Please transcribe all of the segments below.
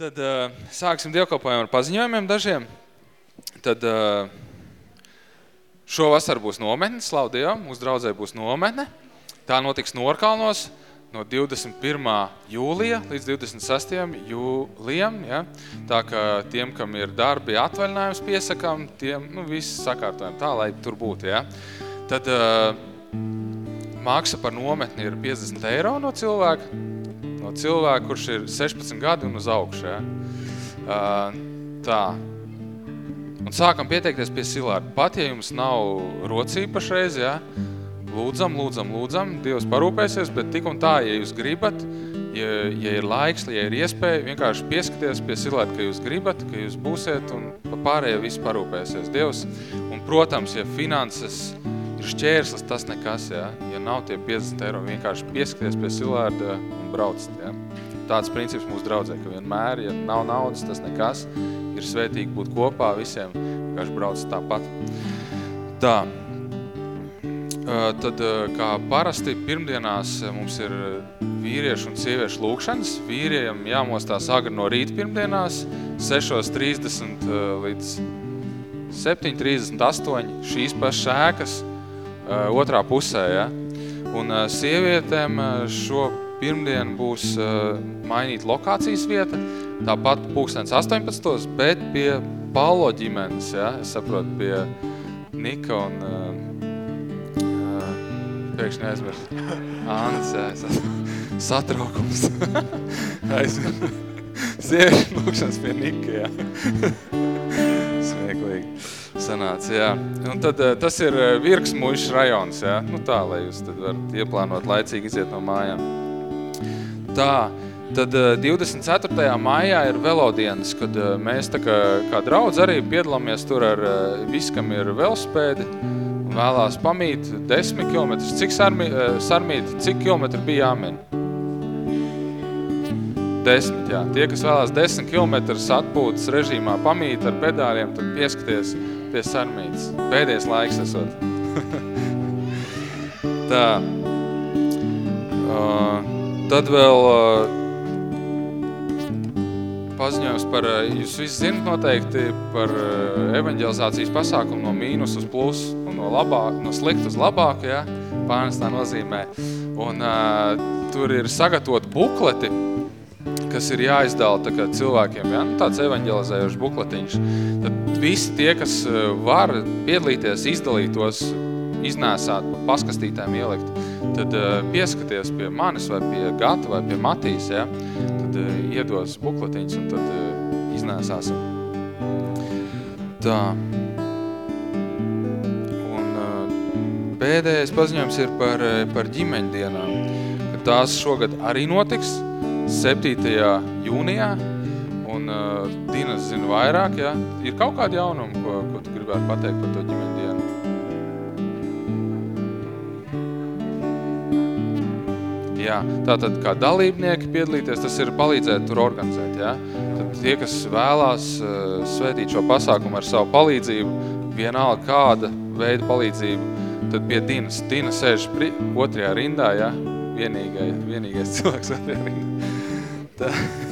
Tad uh, sāksim dievkalpojumu ar paziņojumiem dažiem. Tad uh, šovasar būs nometne, slavu Dievam, mūsu draudzē būs nometne. Tā notiks Norkalnos no 21. jūlija līdz 26. jūlijam. Ja? Tā kā tiem, kam ir darbi atvaļinājums piesakām, tiem nu, viss sakārtojam tā, lai tur būtu. Ja? Tad uh, maksa par nometni ir 50 eiro no cilvēka no cilvēka, kurš ir 16 gadi un uz augšu. Ja? Uh, tā. Un sākam pieteikties pie Silārda. Pat, ja jums nav rocība pašreiz, ja? lūdzam, lūdzam, lūdzam, Dievs parūpēsies, bet tik un tā, ja jūs gribat, ja, ja ir laiks, ja ir iespēja, vienkārši pieskaties pie Silārda, ka jūs gribat, ka jūs būsiet un pārējie viss parūpēsies Dievs. Un, protams, ja finanses ir šķērslis, tas nekas, ja, ja nav tie 50 eiro, vienkārši pieskaties pie Silārda un braucat, ja. Tāds princips mūsu draudzē, ka vienmēr, ja nav naudas, tas nekas, ir svētīgi būt kopā visiem, vienkārši brauc tāpat. Tā, tad kā parasti pirmdienās mums ir vīriešu un sieviešu lūkšanas. Vīriem jāmostās agri no rīta pirmdienās, 6.30 līdz 7.38 šīs pašas ēkas otrā pusē, ja? Un uh, sievietēm uh, šo pirmdienu būs mainīt lokācijas vieta, tāpat pūkstens 18, bet pie Paulo ģimenes, ja? es saprotu, pie Nika un uh, pēkšņi aizmirst. Ants, jā, es satraukums. Aizmirst. Sieviešu lūkšanas pie Nika, jā. Smieklīgi sanāca, jā. Un tad eh, tas ir eh, Virks muišs rajons, jā. Nu tā, lai jūs tad varat ieplānot laicīgi iziet no mājām. Tā, tad 24. Eh, maijā ir velodienas, kad mēs tā kā, kā draudz arī piedalāmies tur ar visu, kam ir velospēdi vēlās pamīt 10 km. Cik sarmī, sarmīt, cik kilometri bija jāmen? Desmit, jā. Tie, kas vēlās 10 km atpūtas režīmā pamīt ar pedāļiem, tad pieskaties pie sarmītes. Pēdējais laiks esot. Tā. Uh, tad vēl uh, paziņojums par, jūs visi zinat noteikti par evaņģelizācijas pasākumu no mīnus uz plus un no, labāk, no slikt uz labāk, ja? Pānes tā nozīmē. Un uh, tur ir sagatavot bukleti, kas ir jāizdala tā kā cilvēkiem, ja? nu, tāds evaņģelizējošs bukletiņš. Tad visi tie, kas eh, var piedalīties, izdalīt tos, iznēsāt, paskastītēm ielikt, tad uh, pieskaties pie manis vai pie Gata vai pie Matīs, ja? tad uh, iedos bukletiņus un tad iznēsāsim. Tā. Un pēdējais paziņojums ir par, par ģimeņdienām. Tās šogad arī notiks 7. jūnijā, un uh, Dina zina vairāk, ja? Ir kaut kādi jaunumi, ko, ko tu gribētu pateikt par to ģimeni dienu? Jā, tātad kā dalībnieki piedalīties, tas ir palīdzēt tur organizēt, ja? Tad tie, kas vēlās uh, svētīt šo pasākumu ar savu palīdzību, vienalga kāda veida palīdzību, tad pie Dinas. Dina sēž pri, otrajā rindā, ja? Vienīgai, vienīgais cilvēks otrajā rindā. Tā.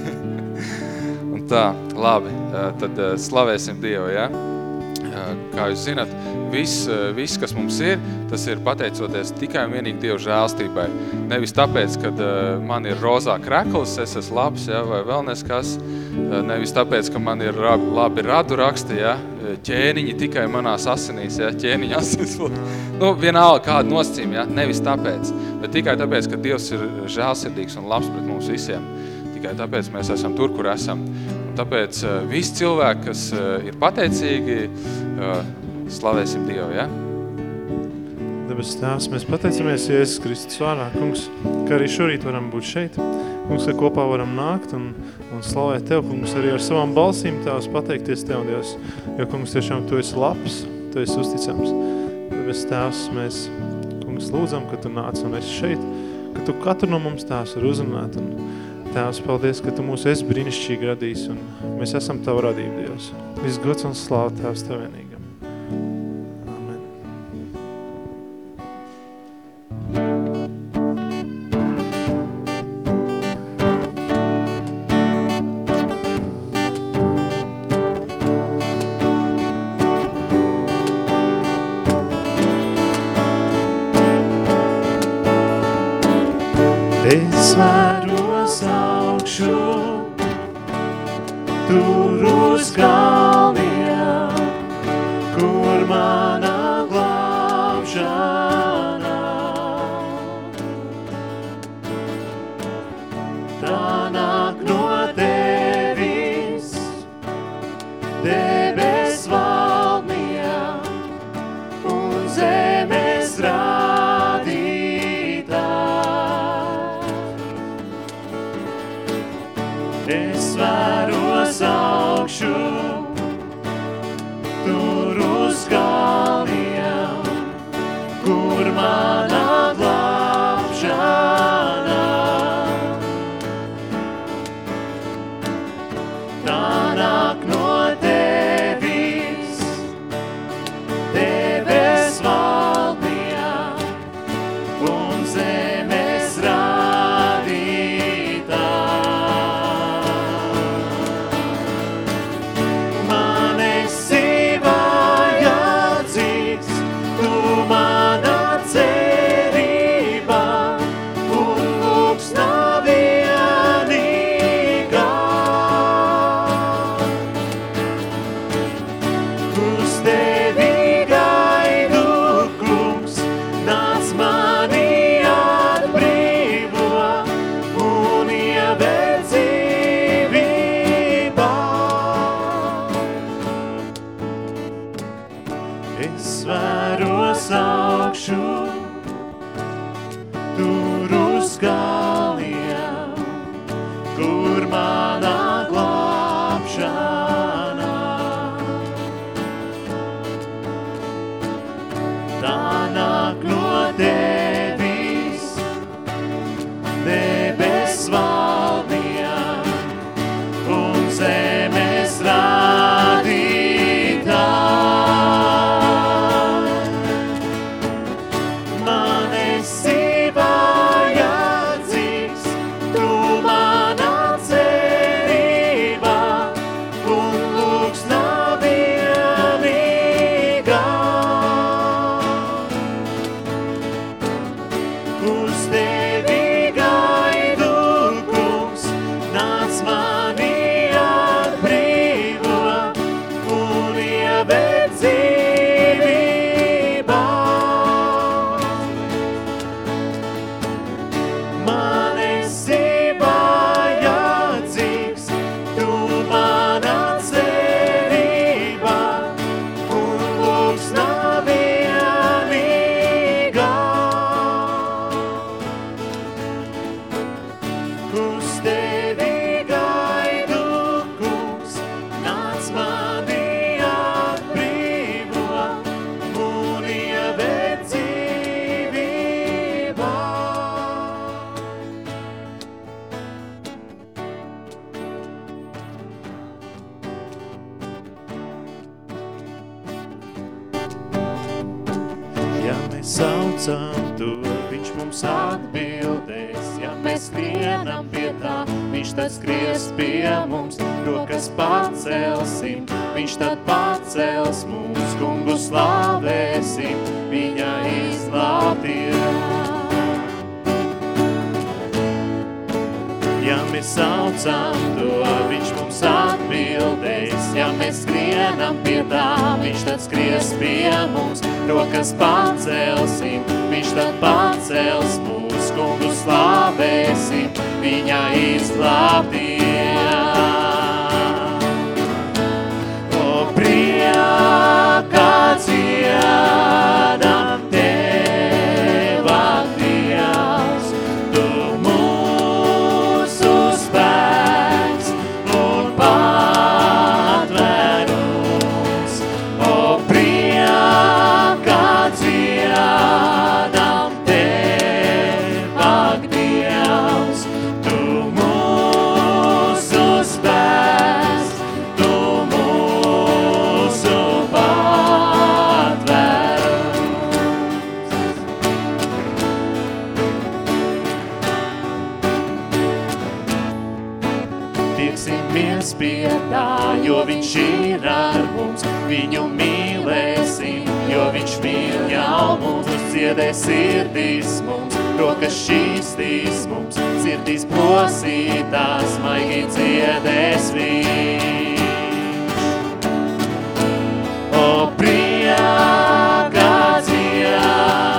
Tā, labi, tad slavēsim Dievu, ja? Kā jūs zinat, viss, viss, kas mums ir, tas ir pateicoties tikai un vienīgi Dievu žēlstībai. Nevis tāpēc, kad man ir rozā krekls, es esmu labs, ja, vai vēl neskas. Nevis tāpēc, ka man ir labi, radu raksti, ja, ķēniņi tikai manās asinīs, ja, ķēniņa asinīs. Nu, vienalga kāda nosacījuma, ja, nevis tāpēc, bet tikai tāpēc, ka Dievs ir žēlsirdīgs un labs pret mums visiem. Tikai tāpēc mēs esam tur, kur esam. Un tāpēc uh, visi cilvēki, kas uh, ir pateicīgi, uh, slavēsim Dievu, ja? Debes tēvs, mēs pateicamies Jēzus Kristus vārā, kungs, ka arī šorīt varam būt šeit. Kungs, ka kopā varam nākt un, un slavēt Tev, kungs, arī ar savām balsīm Tēvs pateikties Tev, Dievs, jo, kungs, tiešām Tu esi labs, Tu esi uzticams. Debes tēvs, mēs, kungs, lūdzam, ka Tu nāc un esi šeit, ka Tu katru no mums tēvs var uzrunāt un, Tēvs, paldies, ka Tu mūs esi brīnišķīgi radījis un mēs esam Tavu radību, Dievs. Viss gods un slāva Tēvs Tev vienīgi. saucam to, viņš mums atbildēs. Ja mēs skrienam pie tā, viņš tad skries pie mums, rokas pacelsim, viņš tad pacels mūs, kungu slāvēsim, viņa izglābties. sēdēs sirdīs mums, rokas šīstīs mums, sirdīs plosītās, maigi dziedēs viņš. O priekā dziedās,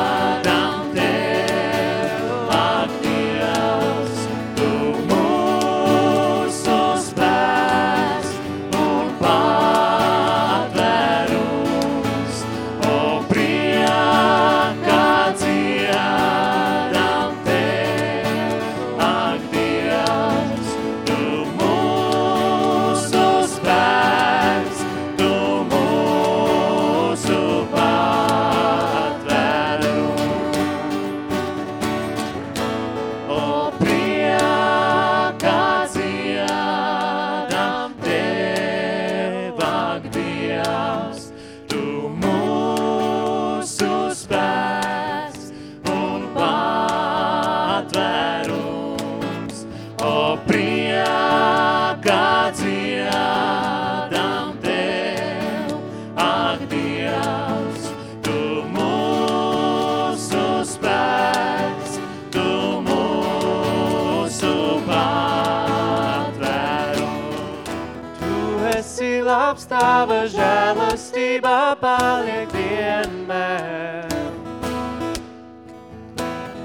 Tava žēlastība paliek vienmēr.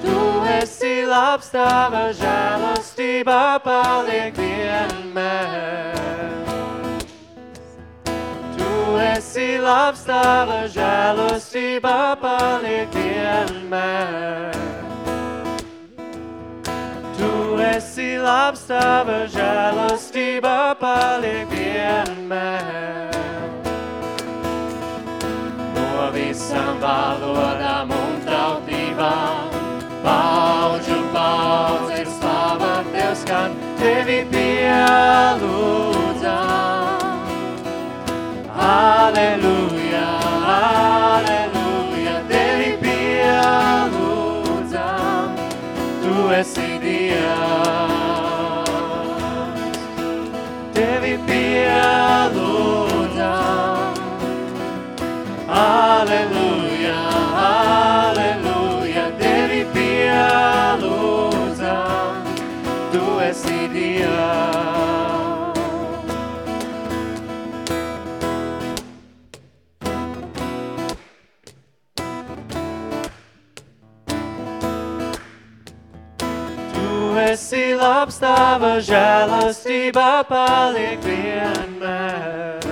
Tu esi labs, Tava žēlastība paliek vienmēr. Tu esi labs, Tava žēlastība paliek vienmēr. Tu esi labs, Tava žēlastība paliek vienmēr. Visām valodām un tautībām Paudžu paudzes slava Tev skan, Tevi pielūdzam. Aleluja, aleluja, Tevi pielūdzam, Tu esi Dievs. Tevi pielūdzam, aleluja, aleluja, Tevi pielūdzam, Tu esi Dievs. Tu esi labs, tava žēlastība paliek vienmēr.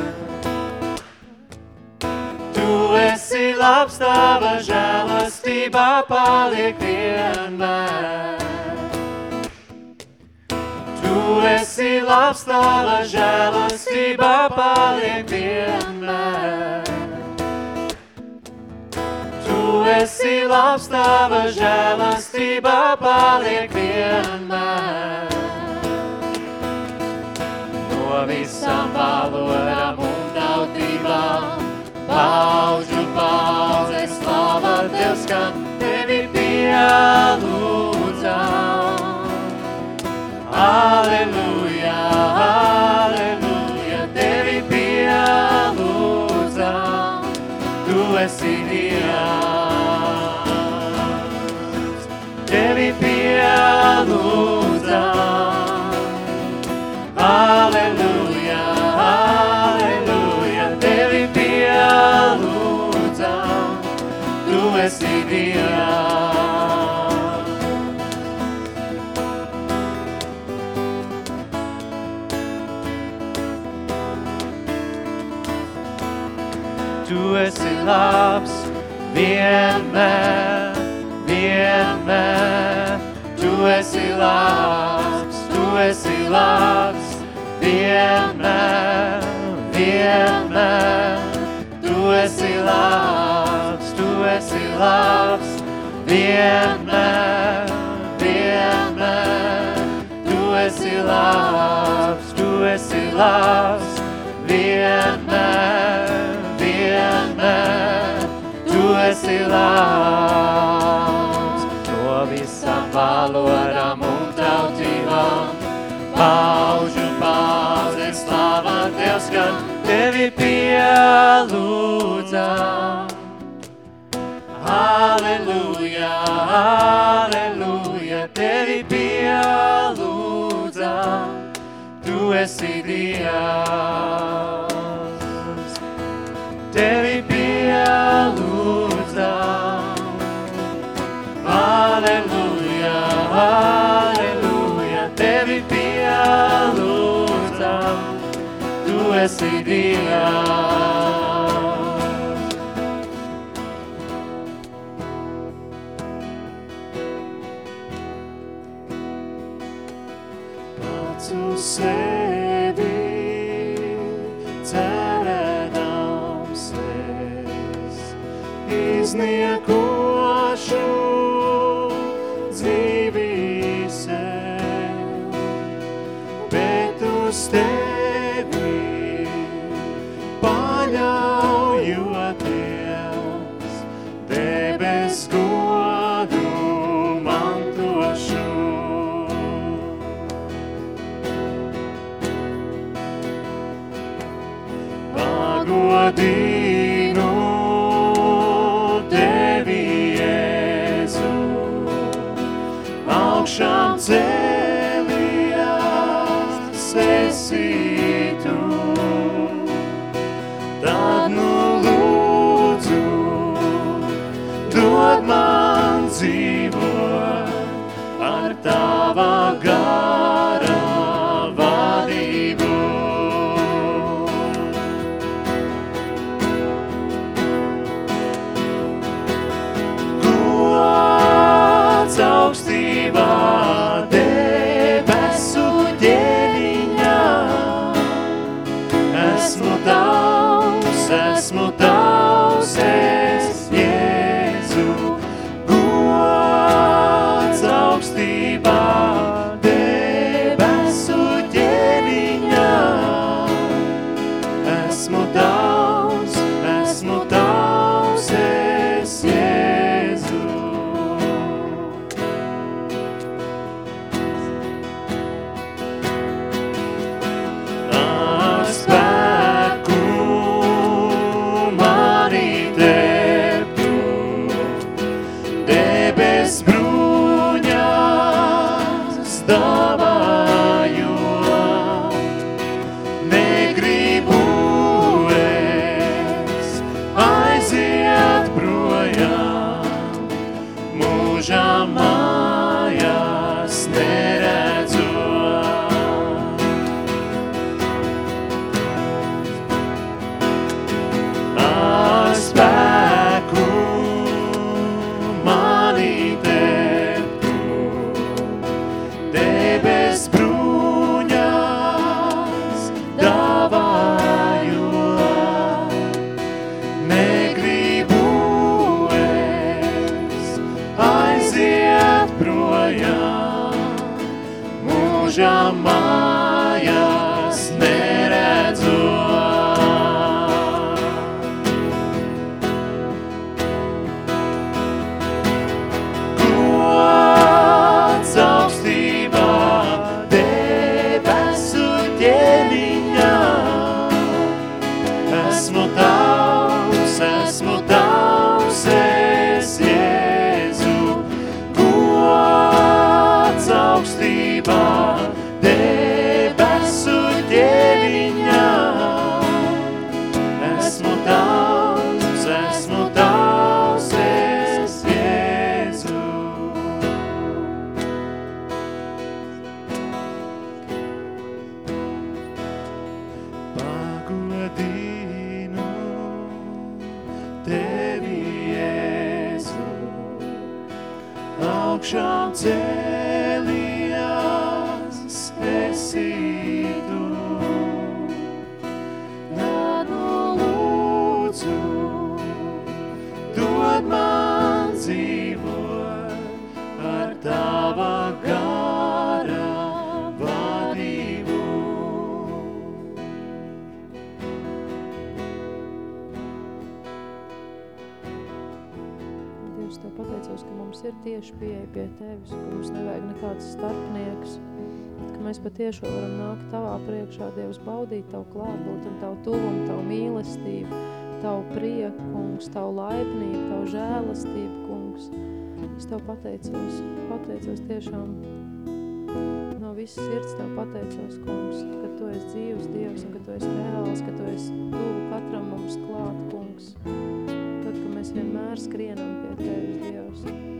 Esi labs, tava žēlastība paliek vienmēr. Tu esi labs, tava žēlastība paliek vienmēr. Tu esi labs, tava žēlastība paliek vienmēr. No visām valodām un tautībām, pauģu paudzes slava Tev skan, Tevi pielūdzam. Aleluja, aleluja, Tevi pielūdzam. Tu esi Dievs, esi labs, vienmēr, vienmēr. Tu esi labs, tu esi labs, vienmēr, vienmēr. Tu esi labs, tu esi labs, vienmēr, vienmēr. Tu esi labs, tu esi labs, vienmēr, vienmēr. Tu esi labs, no visām valodām un tautībām. Paužu paudzes slava Tev skan, Tevi pielūdzam. Aleluja, aleluja, Tevi pielūdzam. Tu esi Dievs. deve pia luza. Aleluia, aleluia, deve pia luza. Tu és iria. say izniekošu patiešām varam nākt tavā priekšā, Dievs, baudīt tavu klātbūtni, tavu tuvumu, tavu mīlestību, tavu prieku, kungs, tavu laipnību, tavu žēlastību, kungs. Es tev pateicos, pateicos tiešām no visas sirds tev pateicos, kungs, ka tu esi dzīvs Dievs un ka tu esi reāls, ka tu esi tuvu katram mums klāt, kungs. Tad, ka mēs vienmēr skrienam pie tevis, Dievs. Dievs.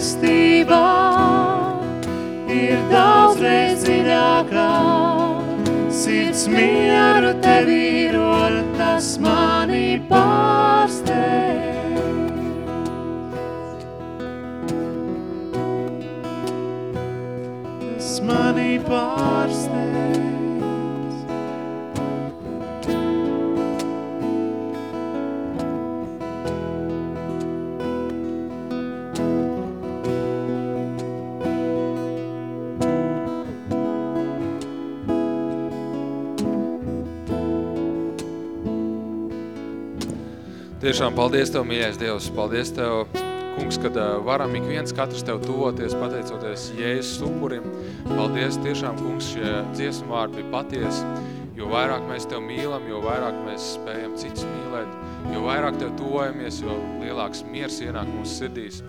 Mīlestībā ir daudzreiz dziļākā, sirds mieru tev ir, tas mani pārsteidz. mani pārsteidz. Tiešām paldies Tev, mīļais Dievs, paldies Tev, kungs, kad varam ik viens katrs Tev tuvoties, pateicoties Jēzus upurim. Paldies tiešām, kungs, šie dziesmu vārdi bija patiesi, jo vairāk mēs Tev mīlam, jo vairāk mēs spējam citus mīlēt, jo vairāk Tev tuvojamies, jo lielāks miers ienāk mūsu sirdīs.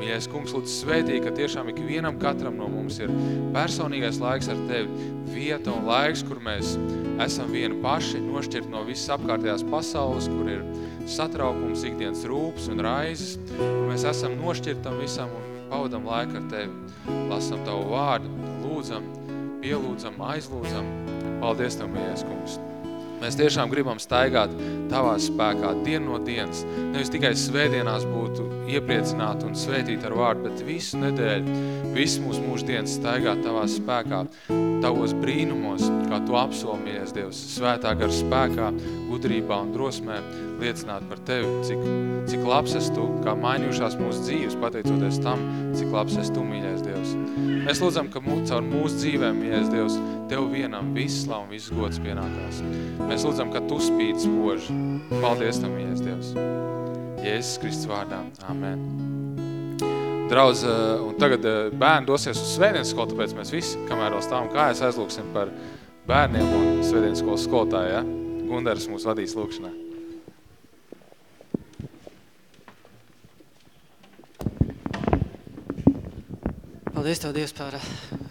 Mīļais kungs, lūdzu svētī, ka tiešām ik vienam katram no mums ir personīgais laiks ar Tevi, vieta un laiks, kur mēs esam vieni paši, nošķirt no visas apkārtējās pasaules, kur ir satraukums, ikdienas rūps un raizes, kur mēs esam nošķirt tam visam un pavadam laiku ar Tevi. Lasam Tavu vārdu, lūdzam, pielūdzam, aizlūdzam. Paldies Tev, mīļais kungs! Mēs tiešām gribam staigāt Tavā spēkā dienu no dienas, nevis tikai svētdienās būtu iepriecināti un svētīt ar vārdu, bet visu nedēļu, visu mūsu mūždienas staigāt Tavā spēkā, Tavos brīnumos, kā Tu apsolmījies, Dievs, svētā gar spēkā, gudrībā un drosmē, liecināt par Tevi, cik, cik labs esi Tu, kā mainījušās mūsu dzīves, pateicoties tam, cik labs esi Tu, mīļais Dievs. Mēs lūdzam, ka mū, caur mūsu dzīvēm, mīļais Dievs, Tev vienam viss slav un viss gods pienākās. Mēs lūdzam, ka Tu spīd spoži. Paldies Tev, mīļais Dievs. Jēzus Kristus vārdā. Amen. Draudz, eh, un tagad eh, bērni dosies uz svētdienas skolu, tāpēc mēs visi, kamēr vēl stāvam kājas, aizlūksim par bērniem un svētdienas skolas skolotāju, ja? Gundaras mūs vadīs lūkšanā. Paldies Tev, Dievs, par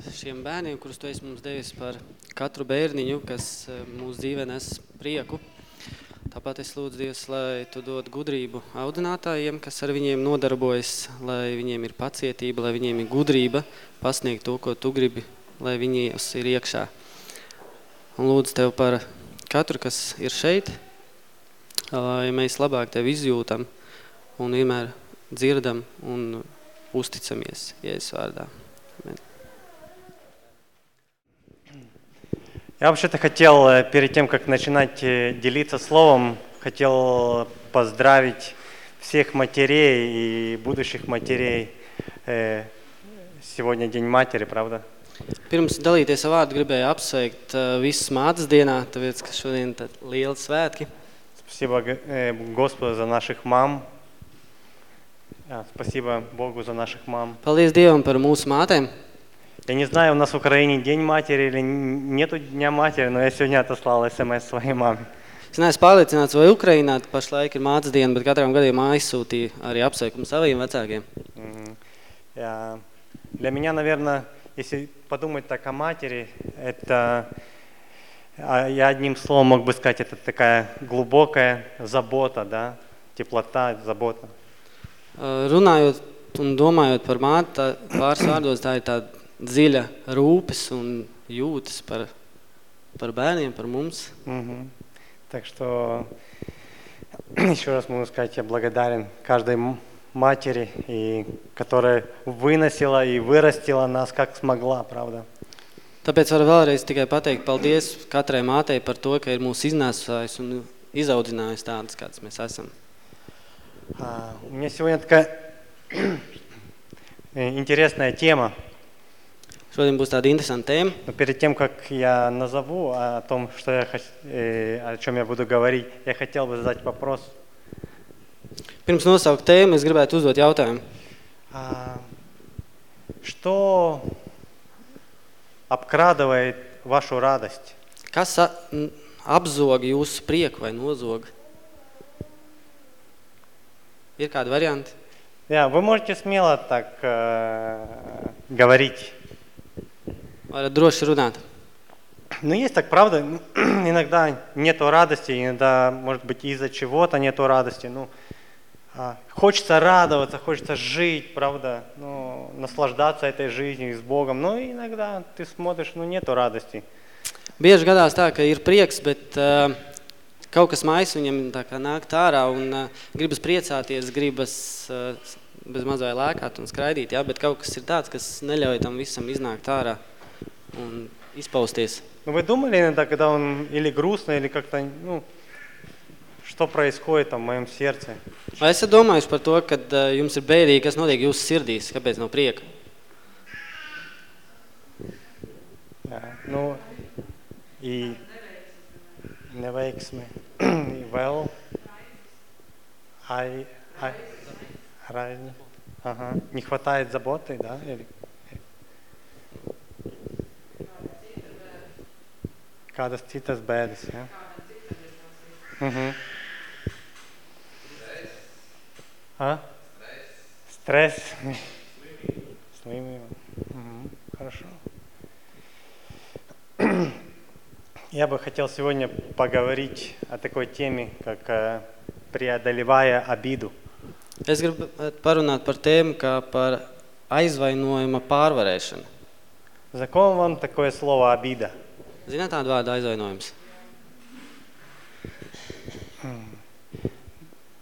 šiem bērniem, kurus Tu esi mums devis par katru bērniņu, kas eh, mūsu dzīvē nes prieku. Tāpat es lūdzu Dievs, lai Tu dod gudrību audinātājiem, kas ar viņiem nodarbojas, lai viņiem ir pacietība, lai viņiem ir gudrība pasniegt to, ko Tu gribi, lai viņos ir iekšā. Un lūdzu Tev par katru, kas ir šeit, lai mēs labāk Tev izjūtam un vienmēr dzirdam un uzticamies Jēzus vārdā. Amen. Я вообще-то хотел, э, перед тем, как начинать э, делиться словом, хотел поздравить всех матерей и будущих матерей. Э, Сегодня День матери, правда? Pirms dalīties ar vārdu gribēju apsveikt uh, visus mātes dienā, tāpēc, ka šodien tad liela svētki. Спасибо Господу за наших мам. А, Спасибо Богу за наших мам. Paldies Dievam par mūsu mātēm. Я не знаю, у нас в Украине День матери или нету Дня матери, но я сегодня отослал смс своей маме. Es neesmu pārliecināts, vai Ukrainā pašlaik ir mātes diena, bet katram gadījumā aizsūtīja arī apsveikumu saviem vecākiem. Мгм. Я- Для меня, наверное, если подумать так о матери, это, а, я одним словом мог бы сказать, это такая глубокая забота, да, теплота, забота. Uh, Runājot un domājot par māti, tā, pāris vārdos tā ir tāda dziļa rūpes un jūtas par, par bērniem, par mums. Мгм. Так что еще раз могу сказать, я благодарен каждой м- матери, и, которая выносила и вырастила нас как смогла, правда. Tāpēc varu vēlreiz tikai pateikt paldies katrai mātei par to, ka ir mūs iznēsājis un izaudzinājis tādas, kādas mēs esam. А, У меня сегодня такая э, интересная тема. Šodien būs tāda interesanta tēma. Но перед тем, как я назову о том, что я, э, о чем я буду говорить, я хотел бы задать вопрос. Pirms nosaukt tēmu, es gribētu uzdot jautājumu. А, Что обкрадывает вашу радость? Kas apzog jūsu prieku vai nozog? Ir kādi varianti? Ja, вы можете смело так э, говорить. Varat droši runāt. Но есть так, правда, ну, иногда нету радости, иногда, может быть, из-за чего-то нету радости. Ну, а, хочется радоваться, хочется жить, правда, ну, наслаждаться этой жизнью с Богом. Но иногда ты смотришь, ну, нету радости. Bieži gadās tā, ka ir prieks, bet uh, kaut kas mais viņam tā kā nāk ārā un uh, gribas priecāties, gribas uh, bez mazai lēkāt un skraidīt, jā, bet kaut kas ir tāds, kas neļauj tam visam iznākt ārā un izpausties. Но вы думали иногда, когда он или грустно, или как-то, ну, что происходит там в моем сердце? Vai esat domājuši par to, kad uh, jums ir bēdīgi, kas notiek jūsu sirdīs, kāpēc nav prieka? Jā, nu, и neveiksmi, well, I, I, правильно. Ага. Не хватает заботы, да? Или... Kādas citas bēdas, jā? Ja? А? Стресс. Стресс. Слимим. Угу. Хорошо. Я бы хотел сегодня поговорить о такой теме, как э, преодолевая обиду. Es gribu eh, parunāt par tēmu kā par aizvainojuma pārvarēšanu. Знакомо вам такое слово обида? Zināt tādu vārdu aizvainojums?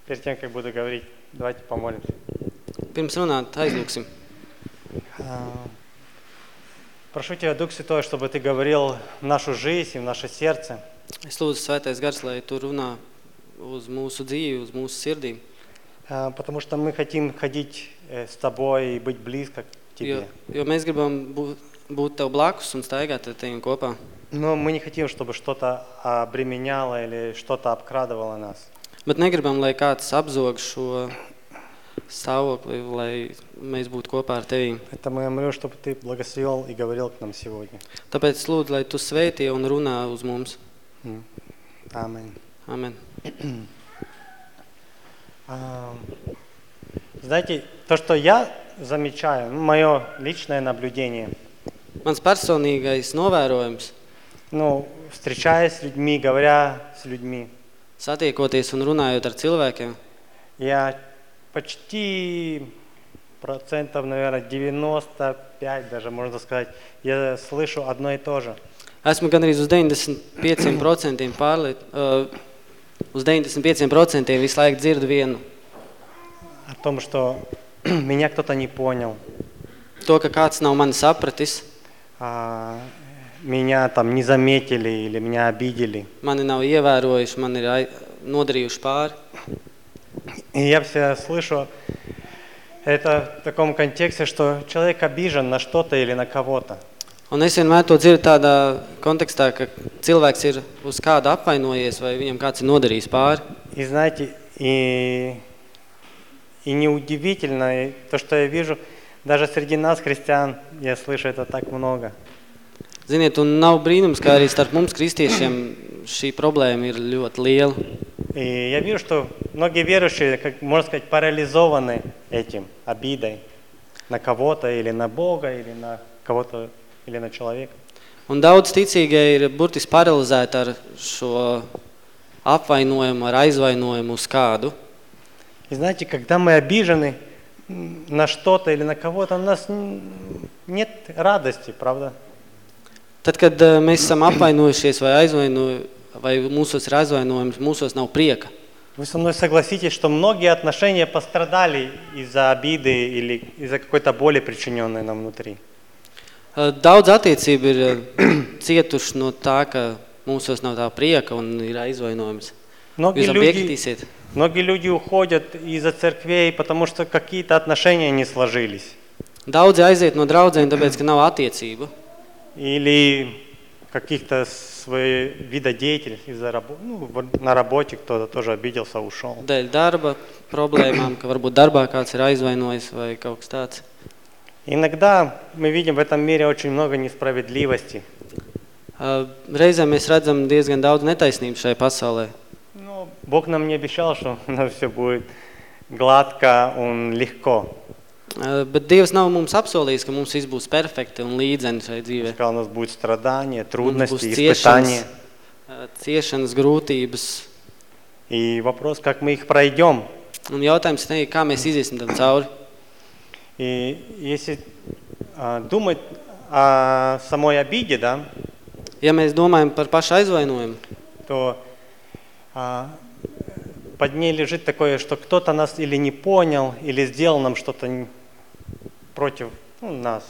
Перед тем, как буду говорить, давайте помолимся. Pirms runāt, aizlūksim. Прошу Тебя, Дух Святой, чтобы Ты говорил в нашу жизнь и в наше сердце. Es lūdzu svētais gars, lai tu runā uz mūsu dzīvi, uz mūsu sirdīm. А, Потому что мы хотим ходить э, с Тобой и быть близко к Jo, Тебе. jo mēs gribam būt, būt tev blakus un staigāt ar tevi kopā. Но мы не хотим, чтобы что-то обременяло или что-то обкрадывало нас. Bet negribam, lai kāds apzog šo stāvokli, lai mēs būtu kopā ar tevi. Поэтому я молю, чтобы Ты благословил и говорил к нам сегодня. Tāpēc es lūdzu, lai tu svētī un runā uz mums. Аминь. Amen. А, Знаете, то, что я замечаю, ну, мое личное наблюдение, Mans personīgais novērojums, ну, встречаясь с людьми, говоря с людьми, Satiekoties un runājot ar cilvēkiem, я почти процентов, наверное, 95 даже, можно сказать, я слышу одно и то же. esmu gandrīz uz 95% pārliet, uh, uz 95% visu laiku dzirdu vienu. О том, что меня кто-то не понял, To, ka kāds nav mani sapratis, а, меня там не заметили или меня обидели. mani nav ievērojuši, man ir ai- nodarījuši pāri. И я все слышу это в таком контексте, что человек обижен на что-то или на кого-то. Un es vienmēr to dzirdu tādā kontekstā, ka cilvēks ir uz kādu apvainojies vai viņam kāds ir nodarījis pāri. И знаете, и, и неудивительно, и то, что я вижу, даже среди нас, христиан, я слышу это так много. Ziniet, un nav brīnums, ka arī starp mums kristiešiem šī problēma ir ļoti liela. И я вижу, что многие верующие, как можно сказать, парализованы этим, обидой на кого-то или на Бога, или на кого-то, или на человека. Un daudz ticīgie ir burtiski paralizēti ar šo apvainojumu, ar aizvainojumu uz kādu. И знаете, когда мы обижены м, на что-то или на кого-то, у нас м, нет радости, правда? Tad, kad eh, mēs esam apvainojušies vai aizvainoju, vai mūsos ir aizvainojums, mūsos nav prieka. Вы со мной согласитесь, что многие отношения пострадали из-за обиды или из-за какой-то боли, причиненной нам внутри. Eh, Daudz attiecību ir eh, cietuši no tā, ka mūsos nav tā prieka un ir aizvainojums. Многие Jūs man люди, piekritīsiet. многие люди уходят из-за церквей, потому что какие-то отношения не сложились. Daudzi aiziet no draudzēm, tāpēc, ka nav attiecību. Или каких-то свои вида деятельности, из-за рабо- ну, на работе кто-то тоже обиделся, ушел. Dēļ darba problēmām, ka varbūt darbā kāds ir aizvainojis vai kaut kas tāds. Иногда мы видим в этом мире очень много несправедливости. Uh, Reizēm mēs redzam diezgan daudz netaisnību šajā pasaulē. Но Бог нам не обещал, что у нас все будет гладко и легко. Uh, Bet Dievs nav mums apsolījis, ka mums viss būs perfekti un līdzeni šai Он dzīvē. сказал, у нас будут страдания, Mums трудности, būs испытания. ciešanas, uh, ciešanas, grūtības. И вопрос, как мы их пройдем. Un jautājums ir, kā mēs iziesim tam cauri. И если а, думать о самой обиде, да, Ja mēs domājam par pašu aizvainojumu, то а, под ней лежит такое, что кто-то нас или не понял, или сделал нам что-то н- против ну, нас.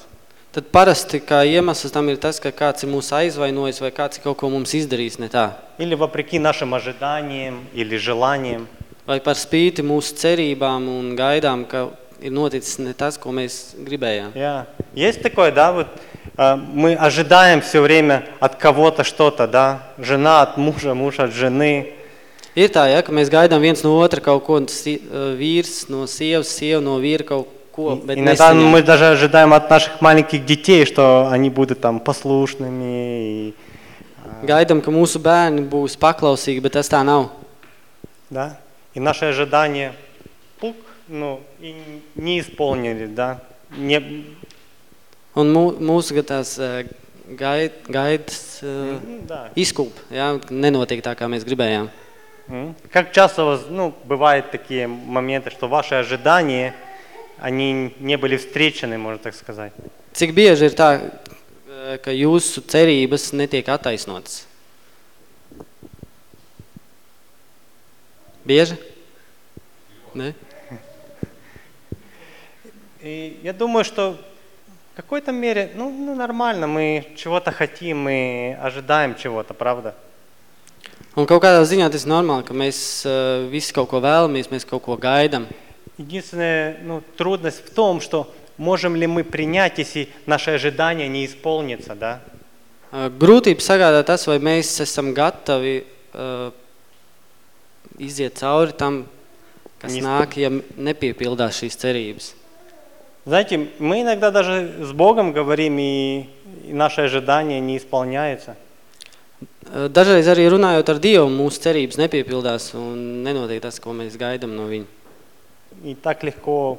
tad parasti kā iemesls tam ir tas, ka kāds ir mūs aizvainojis vai kāds ir kaut ko mums izdarījis ne tā. Или вопреки нашим ожиданиям или желаниям. Vai par spīti mūsu cerībām un gaidām, ka ir noticis ne tas, ko mēs gribējām. Я- Есть такое, да, вот а, мы ожидаем все время от кого-то что-то, да, жена от мужа, муж от жены. Ir tā, ja, ka mēs gaidām viens no otra kaut ko, si- eh, vīrs no sievas, sieva no vīra kaut bet Иногда мы даже ожидаем от наших маленьких детей, что они будут там послушными, и, Gaidām, ka mūsu bērni būs paklausīgi, bet tas tā nav. да, и наши ожидания пук, ну, и не исполнили, да, не, Un mū, mūsu tās eh, gaid, gaidas м, да. izkūp, ja, nenotiek tā, kā mēs gribējām. Как часто у вас, ну, бывают такие моменты, что ваши ожидания, они не были встречены, можно так сказать. Cik bieži ir tā, eh, ka jūsu cerības netiek attaisnotas? Bieži? Ne? И я думаю, что в какой-то мере, ну, ну, нормально, мы чего-то хотим, мы ожидаем чего-то, правда? Un kaut kādā ziņā tas ir normāli, ka mēs uh, visi kaut ko vēlamies, mēs kaut ko gaidām. Единственная ну, трудность в том, что можем ли мы принять, если наши ожидания не исполнятся, да? Uh, grūtība sagādā tas, vai mēs esam gatavi uh, iziet cauri tam, kas Nīst- nāk, ja nepiepildās šīs cerības. Знаете, мы иногда даже с Богом говорим, и, и наши ожидания не исполняются. Uh, Dažreiz arī runājot ar Dievu, mūsu cerības nepiepildās un nenotiek tas, ko mēs gaidām no viņa. И так легко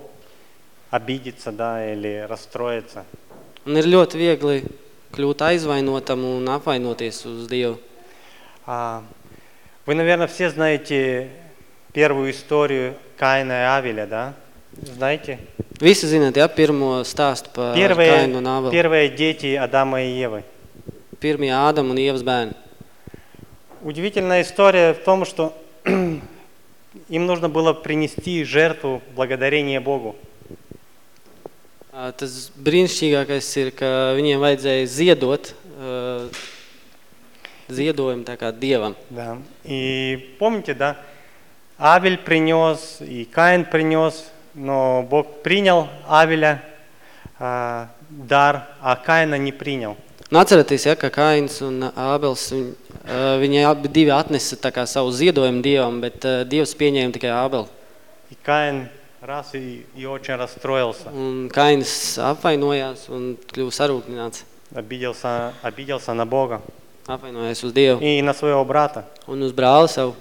обидеться, да, или расстроиться. Un ir ļoti viegli kļūt aizvainotam un apvainoties uz Dievu. Вы, наверное, все знаете первую историю Каина и Авеля, да? Знаете? Visi zināt, ja, pirmo stāstu par Первые, Kainu un Ābelu. первые дети Адама и Евы. Pirmie Ādama un Ievas bērni. Удивительная история в том, что им нужно было принести жертву благодарения Богу. Ā, Tas brīnišķīgākais ir, ka viņiem vajadzēja ziedot uh, ziedojumu tā kā Dievam. Да. И помните, да, Авель принес, и Каин принес, но Бог принял Авеля а, дар, а Каина не принял. Un atcerieties, ja, ka Kains un Ābels, viņ, uh, viņi abi divi atnesa tā kā savu ziedojumu Dievam, bet uh, Dievs pieņēma tikai Ābelu. И Каин раз и, и очень расстроился, Un Kainis apvainojās un kļuva sarūknināts. обиделся, обиделся на Бога Apvainojās uz Dievu и на своего брата. un uz brāli savu.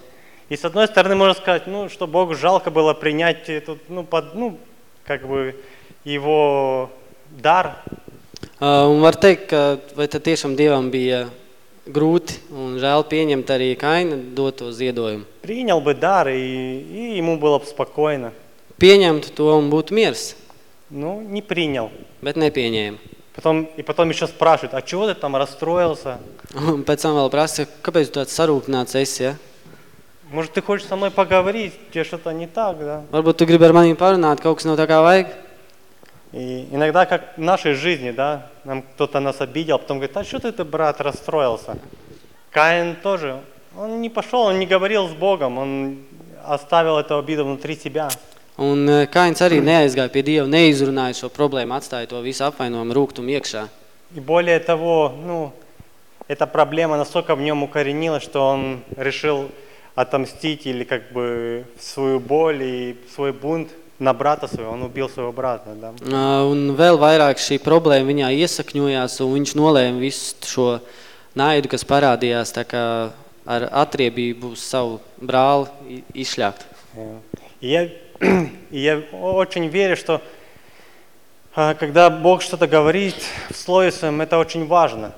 И с одной стороны можно сказать, ну, что Богу жалко было принять этот, ну, под, ну, как бы его дар, Uh, un var teikt, ka vai tad tiešām Dievam bija grūti un žēl pieņemt arī Kaina doto ziedojumu. принял бы дар, и, и ему было бы спокойно. Pieņemtu to un būtu miers, Ну, не принял. bet nepieņēma. Потом, и потом еще спрашивают, а чего ты там расстроился? Un pēc tam vēl prasa, kāpēc tu tāds sarūknāts esi, ja? Может, ты хочешь со мной поговорить, тебе что-то не так, да? Varbūt tu gribi ar maniem parunāt, kaut kas nav tā kā vajag. И иногда, как в нашей жизни, да, нам кто-то нас обидел, потом говорит, а что ты, ты, брат, расстроился? Каин тоже, он не пошел, он не говорил с Богом, он оставил эту обиду внутри себя. Un Kains arī neaizgāja pie Dieva, neizrunāja šo problēmu, atstāja to visu apvainojumu rūgtumu iekšā. И более того, ну, эта проблема настолько в нем укоренилась, что он решил отомстить или как бы свою боль и свой бунт на брата своего, он убил своего брата, да. Uh, Un vēl vairāk šī problēma viņā iesakņojās, un viņš nolēma visu šo naidu, kas parādījās tā kā ar atriebību uz savu brāli i- izšļākt. Э, И я, и я очень верю, что а, когда Бог что-то говорит в слове своем, это очень важно.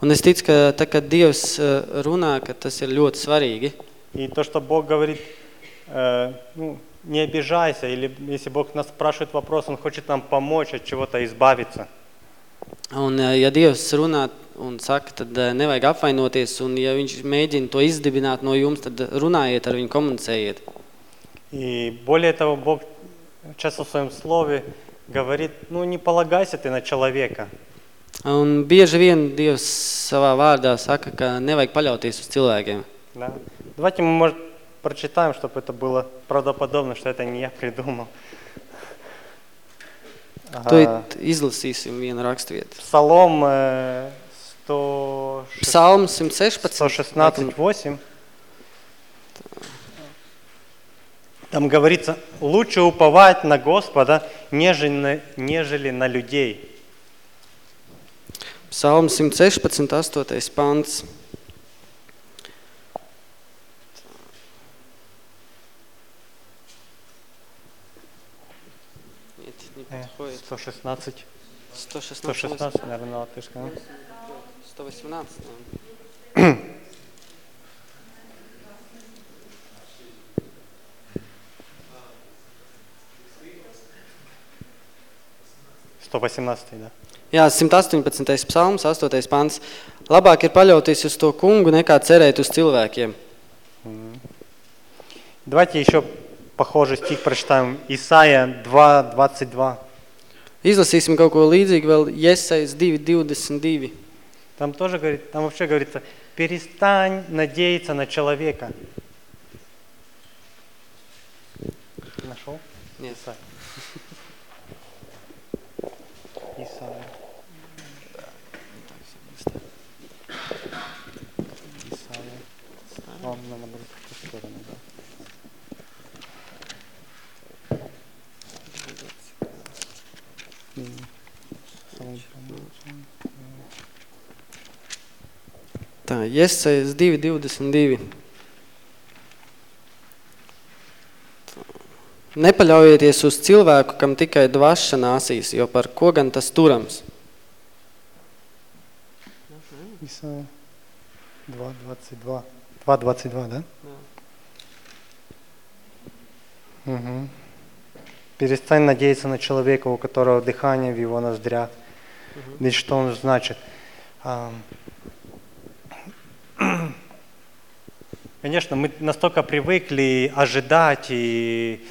Un es ticu, ka tā, kad Dievs uh, runā, ka tas ir ļoti svarīgi. И то, что Бог говорит, э, ну, не обижайся, или если Бог нас спрашивает вопрос, Он хочет нам помочь от чего-то избавиться. Un uh, ja Dievs runā un saka, tad uh, nevajag apvainoties, un ja viņš mēģina to izdibināt no jums, tad runājiet ar viņu, komunicējiet. И более того, Бог часто в своем слове говорит, ну не полагайся ты на человека. Un bieži vien Dievs savā vārdā saka, ka nevajag paļauties uz cilvēkiem. Да? Давайте мы, может, прочитаем, чтобы это было правдоподобно, что это не я придумал. Ага. izlasīsim vienu rakstvietu. Псалом э, 106 Psalms 116. 116.8. Там говорится, лучше уповать на Господа, нежели на, нежели на людей. Psalms 116, 8. pants. Нет, не Э, подходит. 116. 116, 116, наверное, на латышском. 118. наверное. 118, да. Jā, 118. psalms, 8. pants. Labāk ir paļauties uz to kungu, nekā cerēt uz cilvēkiem. Давайте еще похожий стих прочитаем. Исайя 2, 22. Izlasīsim kaut ko līdzīgu vēl Jesais 2.22. Там тоже говорит, там вообще говорится, перестань надеяться на человека. Нашел? Нет. Исайя. Исайя. Он наоборот, в ту сторону, да. М. Самый первый. Tā, Jesais 2.22. Nepaļaujieties uz cilvēku, kam tikai dvaša nāsīs, jo par ko gan tas turams. Исайя 2.22. 2.22, да? Мгм. Перестань надеяться на человека, у которого дыхание в его ноздрях. Ведь что он значит? Конечно, мы настолько привыкли ожидать, и,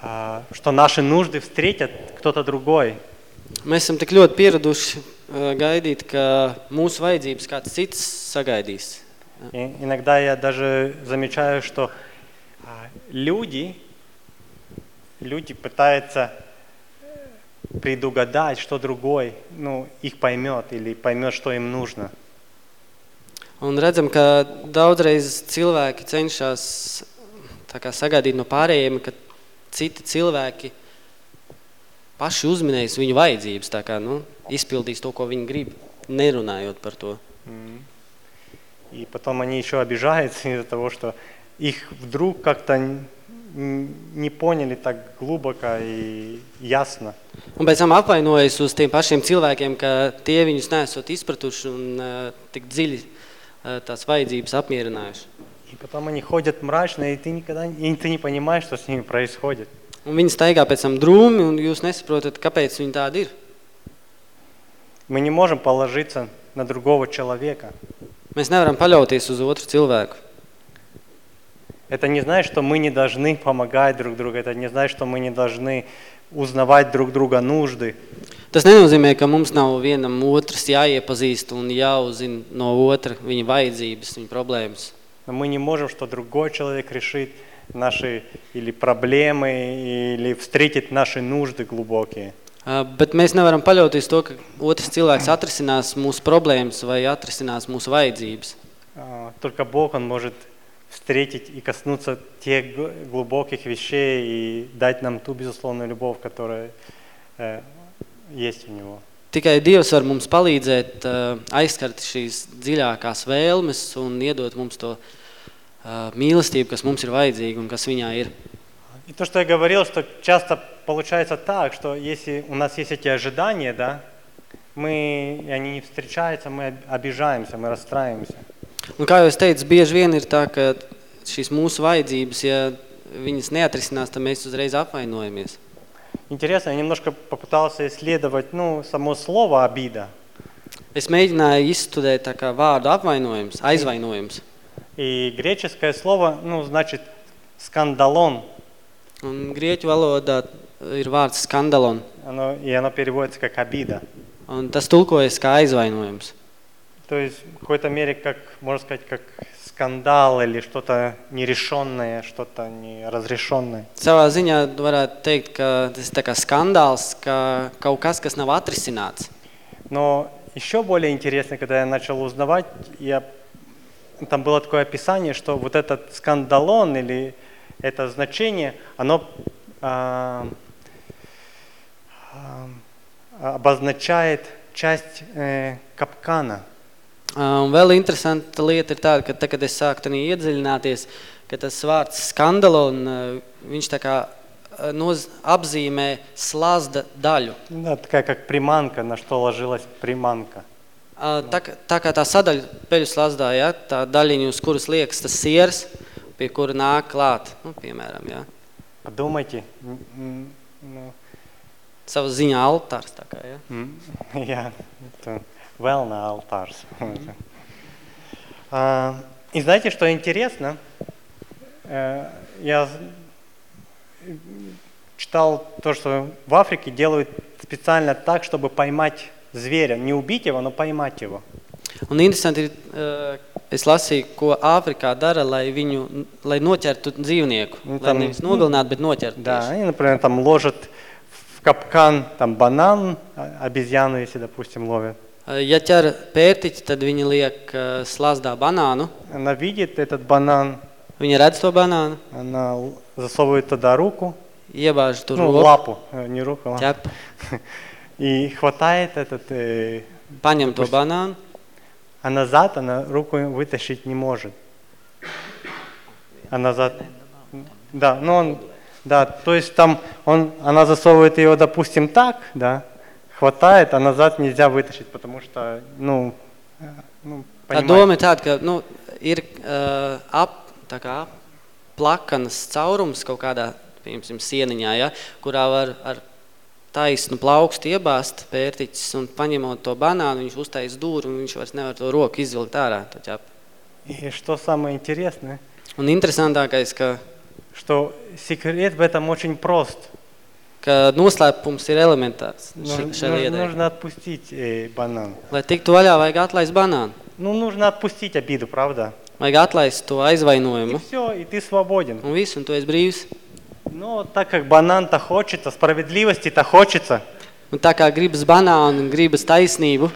а, что наши нужды встретят кто-то другой. Mēs esam tik ļoti pieraduši uh, gaidīt, ka mūsu vajadzības kāds cits sagaidīs. И иногда я даже замечаю, что а, люди, люди пытаются предугадать, что другой ну, их поймет или поймет, что им нужно. Un redzam, ka daudzreiz cilvēki cenšas tā kā sagaidīt no pārējiem, ka citi cilvēki paši uzminēs viņu vajadzības, tā kā, nu, izpildīs to, ko viņi grib, nerunājot par to. И потом они еще обижаются из-за того, что их вдруг как-то н- н- не поняли так глубоко и ясно. Un pēc tam apvainojas uz tiem pašiem cilvēkiem, ka tie viņus nesot izpratuši un uh, tik dziļi uh, tās vajadzības apmierinājuši. И потом они ходят мрачно, и ты никогда и ты не понимаешь, что с ними происходит. Un viņi staigā pēc tam drūmi, un jūs nesaprotat, kāpēc viņi tādi ir. Мы не можем положиться на другого человека. Mēs nevaram paļauties uz otru cilvēku. Это не значит, что мы не должны помогать друг другу, это не значит, что мы не должны узнавать друг друга нужды. Tas nenozīmē, ka mums nav vienam otrs jāiepazīst un jāuzzina no otra viņa vajadzības, viņa problēmas. Но мы не можем, что другой человек решит наши или проблемы, или встретит наши нужды глубокие. Uh, Bet mēs nevaram paļauties to, ka otrs cilvēks atrisinās mūsu problēmas vai atrisinās mūsu vajadzības. А, Только Бог, Он может встретить и коснуться тех глубоких вещей и дать нам ту безусловную любовь, которая э, есть у Него. Tikai Dievs var mums palīdzēt uh, aizskart šīs dziļākās vēlmes un iedot mums to uh, mīlestību, kas mums ir vajadzīga un kas viņā ir. И то, что я говорил, что часто получается так, что если у нас есть эти ожидания, да, мы, они не встречаются, мы об- обижаемся, мы расстраиваемся. Un kā jau es teicu, bieži vien ir tā, ka šīs mūsu vajadzības, ja viņas neatrisinās, tad mēs uzreiz apvainojamies. Интересно, я немножко попытался исследовать, ну, само слово обида. Es mēģināju izstudēt tā kā vārdu apvainojums, aizvainojums. И греческое слово, ну, значит скандалон. Un grieķu valodā ir vārds skandalon, Оно, и оно переводится как обида. un tas tulkojas kā aizvainojums. То есть в какой-то мере, как, можно сказать, как скандал или что-то нерешенное, что-то неразрешенное. Savā ziņā varētu teikt, ka tas ir tā kā skandāls, ka kaut kas, kas nav atrisināts. Но еще более интересно, когда я начал узнавать, я, там было такое описание, что вот этот скандалон или это значение, оно а, а, обозначает часть э, капкана. Uh, Un vēl interesanta lieta ir tāda, ka, tā, kad es sāku tanī iedziļināties, ka tas vārds skandalon, uh, viņš tā kā uh, noz, apzīmē slazda daļu. Да, такая как приманка, на что ложилась приманка. Uh, Tā, kā- tā kā tā sadaļa peļu slazdā, ja, tā daļiņa, uz kuras liekas tas siers, pie kura nāk klāt, nu, piemēram, ja. Подумайте, м, м, ну, Sava ziņā altārs, tā kā, ja. м, я это, well на алтарс. А, И знаете, что интересно? Э, Я читал то, что в Африке делают специально так, чтобы поймать зверя, не убить его, но поймать его. Un interesanti ir, uh, es lasīju, ko Āfrikā dara, lai viņu, lai noķertu dzīvnieku. Nu, Lai tam- nevis nogalinātu, bet noķertu. Да, они, например, там ложат в капкан там банан, а- обезьяну, если, допустим, ловят. Ja ķer pērtiķi, tad viņi liek slazdā banānu. Она видит этот банан, Viņa redz to banānu, она засовывает туда руку, iebāž tur ну, roku, лапу, э, не руку, лапу, ķep, и хватает этот, э, paņem to banānu, а назад она руку вытащить не может. А назад, да, ну он, да, то есть там он, она засовывает ее, допустим, так, да, хватает, а назад нельзя вытащить, потому что, ну, э, ну Tā понимаете. doma ir tāda, ka nu, ir uh, ap, tā kā plakanas caurums kaut kādā, piemēram, sieniņā, ja, kurā var ar taisnu plaukstu iebāzt pērtiķis un paņemot to banānu, viņš uztais dūru un viņš vairs nevar to roku izvilkt ārā. To ķepu. И что самое интересное, Un interesantākais, ka, что секрет в этом очень прост. ka noslēpums ir elementārs Нужно, ši- šai нужно- lietai. нужно отпустить э, банан. Lai tiktu vaļā, vajag atlaist banānu. Ну, нужно отпустить обиду, правда? Vajag atlaist to И aizvainojumu. все, и ты свободен. Un viss, un tu esi brīvs. Но так как банан-то хочется, справедливости-то хочется, Un tā kā gribas banānu un gribas taisnību,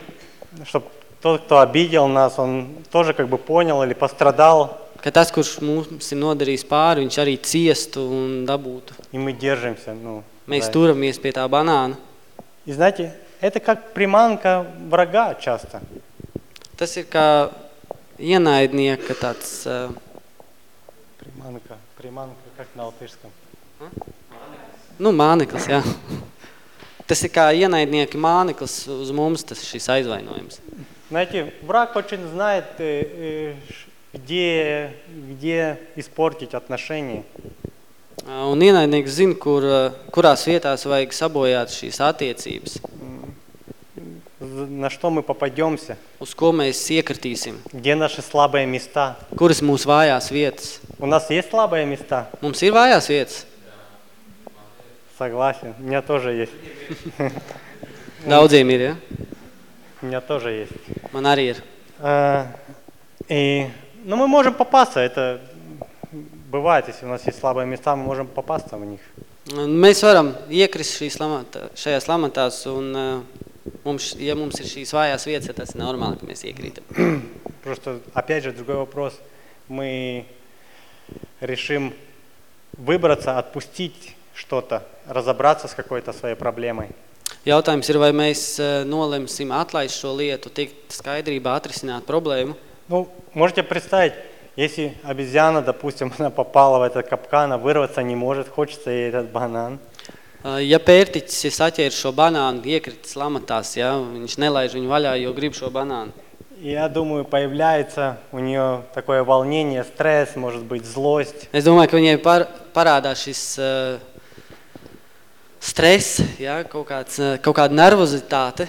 чтобы тот, кто обидел нас, он тоже как бы понял или пострадал, ka tas, kurš mums ir nodarījis pāri, viņš arī ciestu un dabūtu. и мы держимся. Ну, Mēs это. turamies pie tā banāna. И знаете, это как приманка врага часто. Tas ir kā ienaidnieka tāds, uh, Приманка, приманка, как на латышском. nu, māneklis, jā. Tas ir kā ienaidnieki māneklis uz mums, tas šis aizvainojums. Знаете, враг очень знает, э, э, где, где испортить отношения. Uh, Un ienaidnieks zina, kur, uh, kurās vietās vajag sabojāt šīs attiecības, з- На что мы попадемся, uz ko mēs iekritīsim, где наши слабые места. kuras mūsu vājās vietas. У нас есть слабые места? Mums ir vājās vietas, Согласен, у меня тоже есть. daudziem ir, ja? У меня тоже есть. Man arī ir. А, И, ну, мы можем попасться, это бывает, если у нас есть слабые места, мы можем попасться в них. Un mēs varam iekrist šīs lamatā, šajās lamatās, un uh, mums, ja mums ir šīs vājās vietas, tad tas ir normāli, ka mēs iekrītam. Просто, опять же, другой вопрос. Мы решим выбраться, отпустить что-то, разобраться с какой-то своей проблемой. Jautājums ir, vai mēs uh, nolemsim atlaist šo lietu, tikt skaidrībā, atrisināt problēmu. Ну, можете представить, если обезьяна, допустим, она попала в этот капкан, а вырваться не может, хочется ей этот банан. Ja pērtiķis ir saķēris šo banānu, iekritis lamatās, ja, viņš nelaiž viņu vaļā, jo grib šo banānu. Я думаю, появляется у нее такое волнение, стресс, может быть, злость. Es domāju, ka viņai par, parādās šis uh, stress, ja, kaut, kāds, uh, kaut kāda nervozitāte.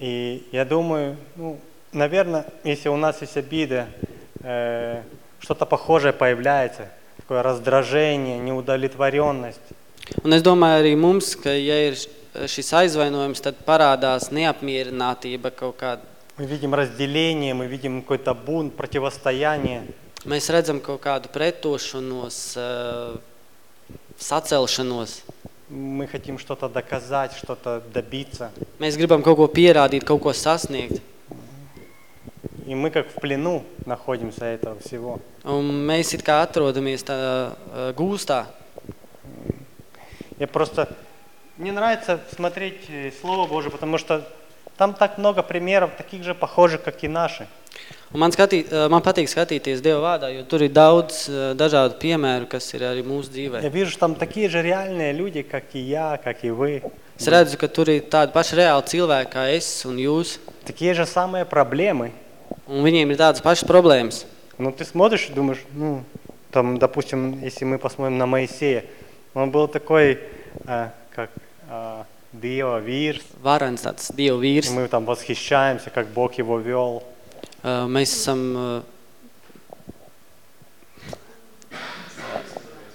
И я думаю, ну, наверное, если у нас есть обиды, э, что-то похожее появляется, такое раздражение, неудовлетворенность. Un es domāju arī mums, ka ja ir š- šis aizvainojums, tad parādās neapmierinātība kaut kāda. Мы видим разделение, мы видим какой-то бунт, противостояние. Mēs redzam kaut kādu pretošanos, uh, sacelšanos. Мы хотим что-то доказать, что-то добиться. Mēs gribam kaut ko pierādīt, kaut ko sasniegt. И мы как в плену находимся этого всего. Un mēs it kā atrodamies tā uh, gūstā. Я просто... Мне nравится смотреть э, Слово Божие, потому что там так много примеров, таких же похожих, как и наши. Un man, skatī, uh, man patīk skatīties Dieva vārdā, jo tur ir daudz dažādu piemēru, kas ir arī mūsu dzīvē. Я вижу, что там такие же реальные люди, как и я, как и вы. Es redzu, ka tur ir tādi paši reāli cilvēki kā es un jūs, Такие же самые проблемы. un viņiem ir tādas pašas problēmas. Ну, ты смотришь и думаешь, ну, там, допустим, если мы посмотрим на Моисея, он был такой, э, как э, Дио, Вирс, Varens tāds Dieva и vīrs. мы там восхищаемся, как Бог его вел. Uh, Mēs esam uh,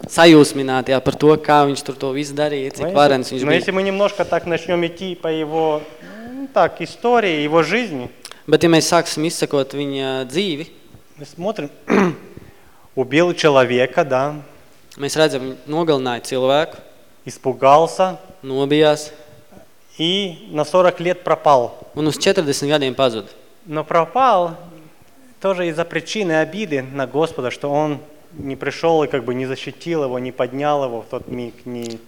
sajūsmināti jā, par to, kā viņš tur to visu darīja, Но cik varens если, viņš но если bija. мы немножко так начнем идти по его, ну, так, истории, его жизни, Bet, ja mēs sāksim izsakot viņa dzīvi, мы смотрим, убил человека, да, mēs redzam, viņš nogalināja cilvēku, испугался nobijās и на 40 лет пропал. un uz 40 gadiem pazuda. Но пропал тоже из-за причины обиды на Господа, что он не пришел и как бы не защитил его, не поднял его в тот миг, не...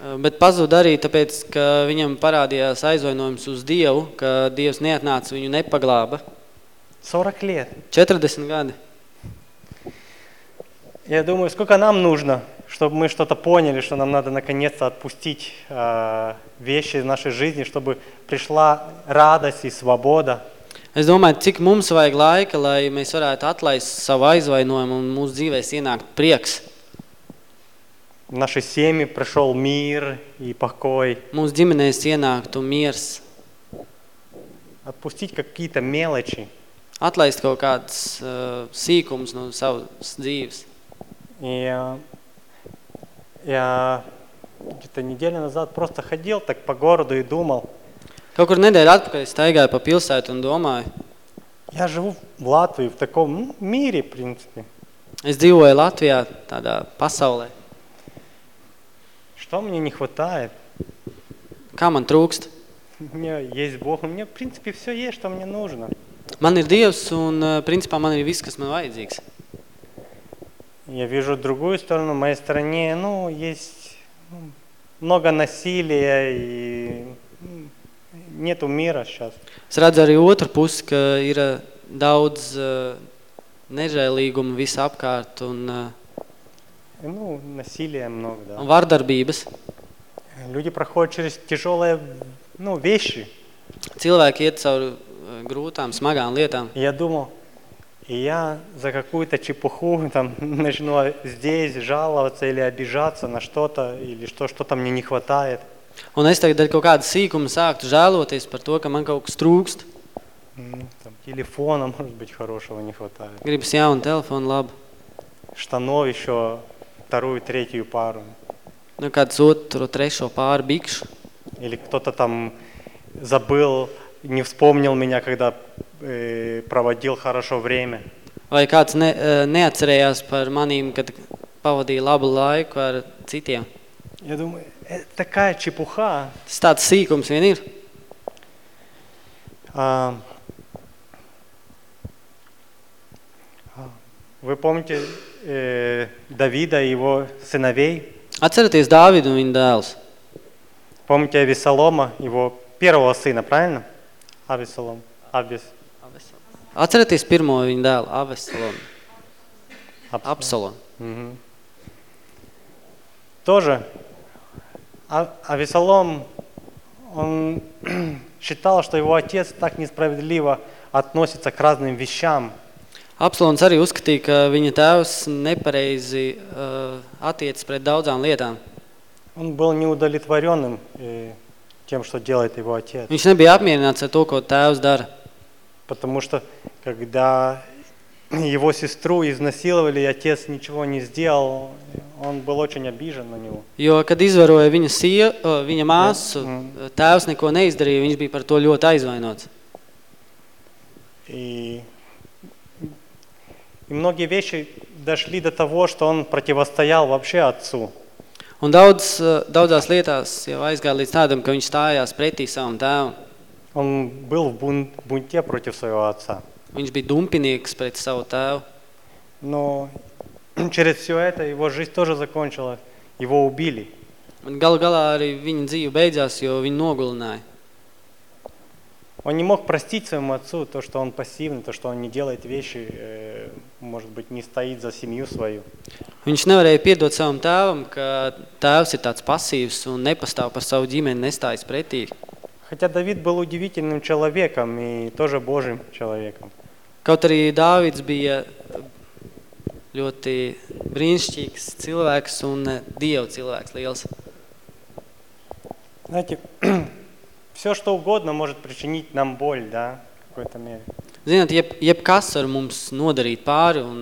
Uh, Bet pazuda arī tāpēc, ka viņam parādījās aizvainojums uz Dievu, ka Dievs neatnāca viņu nepaglāba. 40 лет. 40 gadi. Я думаю, сколько нам нужно, чтобы мы что-то поняли, что нам надо наконец-то отпустить э, вещи из нашей жизни, чтобы пришла радость и свобода. Es domāju, cik mums vajag laika, lai mēs varētu atlaist savu aizvainojumu un mūsu dzīvēs ienākt prieks. В нашей семье пришел мир и покой. Mūsu ģimenēs ienāktu miers, Отпустить какие-то мелочи. atlaist kaut kāds uh, sīkums no savas dzīves. И э, я где-то неделю назад просто ходил так по городу и думал, Kaut kur nedēļu atpakaļ es staigāju pa pilsētu un domāju, я живу в Латвии, в таком ну, мире, в принципе. es dzīvoju Latvijā, tādā pasaulē. Что мне не хватает? Kā man trūkst? У меня есть Бог, у меня, в принципе, все есть, что мне нужно. Man ir Dievs un, uh, principā, man ir viss, kas man vajadzīgs. Я вижу другую сторону, в моей стране, ну, есть ну, много насилия и нету мира сейчас. Es redzu arī otru pusi, ka ir uh, daudz uh, nežēlīguma visapkārt un, uh, Ну, насилия много, да. vardarbības. Люди проходят через тяжелые, ну, вещи. Cilvēki iet cauri uh, grūtām, smagām lietām. Я думал, и я за какую-то чепуху там начну здесь жаловаться или обижаться на что-то, или что что-то мне не хватает. Un es tagad ar kaut kādu sīkumu sāktu žēloties par to, ka man kaut kas trūkst. М, Там, телефона, может быть, хорошего не хватает. Gribas jaunu telefonu labu. Штанов еще вторую, третью пару. Nu, kāds otru, trešo pāri bikšu. Или кто-то там забыл, не вспомнил меня, когда э, проводил хорошо время. Vai kāds ne, eh, neatcerējās par manīm, kad pavadīja labu laiku ar citiem. Я думаю, это такая чепуха. Tas tāds sīkums vien ir. А, а, Вы помните э, Давида и его сыновей? Atcerieties Dāvidu un viņa dēls. Помните Авесолома, его первого сына, правильно? Авесолом. Авес. Atcerieties pirmo viņa dēlu, Avesalonu. Абс- Absalonu. Мгм. Тоже А- Авесолом, он считал, что его отец так несправедливо относится к разным вещам. Absalons arī uzskatīja, ka viņa tēvs nepareizi uh, attiecas pret daudzām lietām. Он был неудовлетворенным э, тем, что делает его отец. Viņš nebija apmierināts ar to, ko tēvs dara. Потому что когда его сестру изнасиловали, и отец ничего не сделал, он был очень обижен на него. Jo, kad izvaroja viņa, sie, uh, viņa māsu, Mm. tēvs neko neizdarīja, viņš bija par to ļoti aizvainots. И, и многие вещи дошли до того, что он противостоял вообще отцу. Un daudz, uh, daudzās lietās jau aizgāja līdz tādam, ka viņš stājās pretī savam tēvam. Он был в бун- бунте против своего отца. Viņš bija dumpinieks pret savu tēvu. Но через все это его жизнь тоже закончилась. Его убили. Un galu galā arī viņa dzīve beidzās, jo viņu nogulināja. Он не мог простить своему отцу то, что он пассивный, то, что он не делает вещи, э, может быть, не стоит за семью свою. Viņš nevarēja piedot savam tēvam, ka tēvs ir tāds pasīvs un nepastāv par savu ģimeni, nestājas pretī. Хотя Давид был удивительным человеком и тоже Божьим человеком. Kaut arī Dāvids bija ļoti brīnišķīgs cilvēks un Dieva cilvēks liels. Знаете, все что угодно может причинить нам боль, да, в какой-то мере. Jeb, jebkas var mums nodarīt pāri un,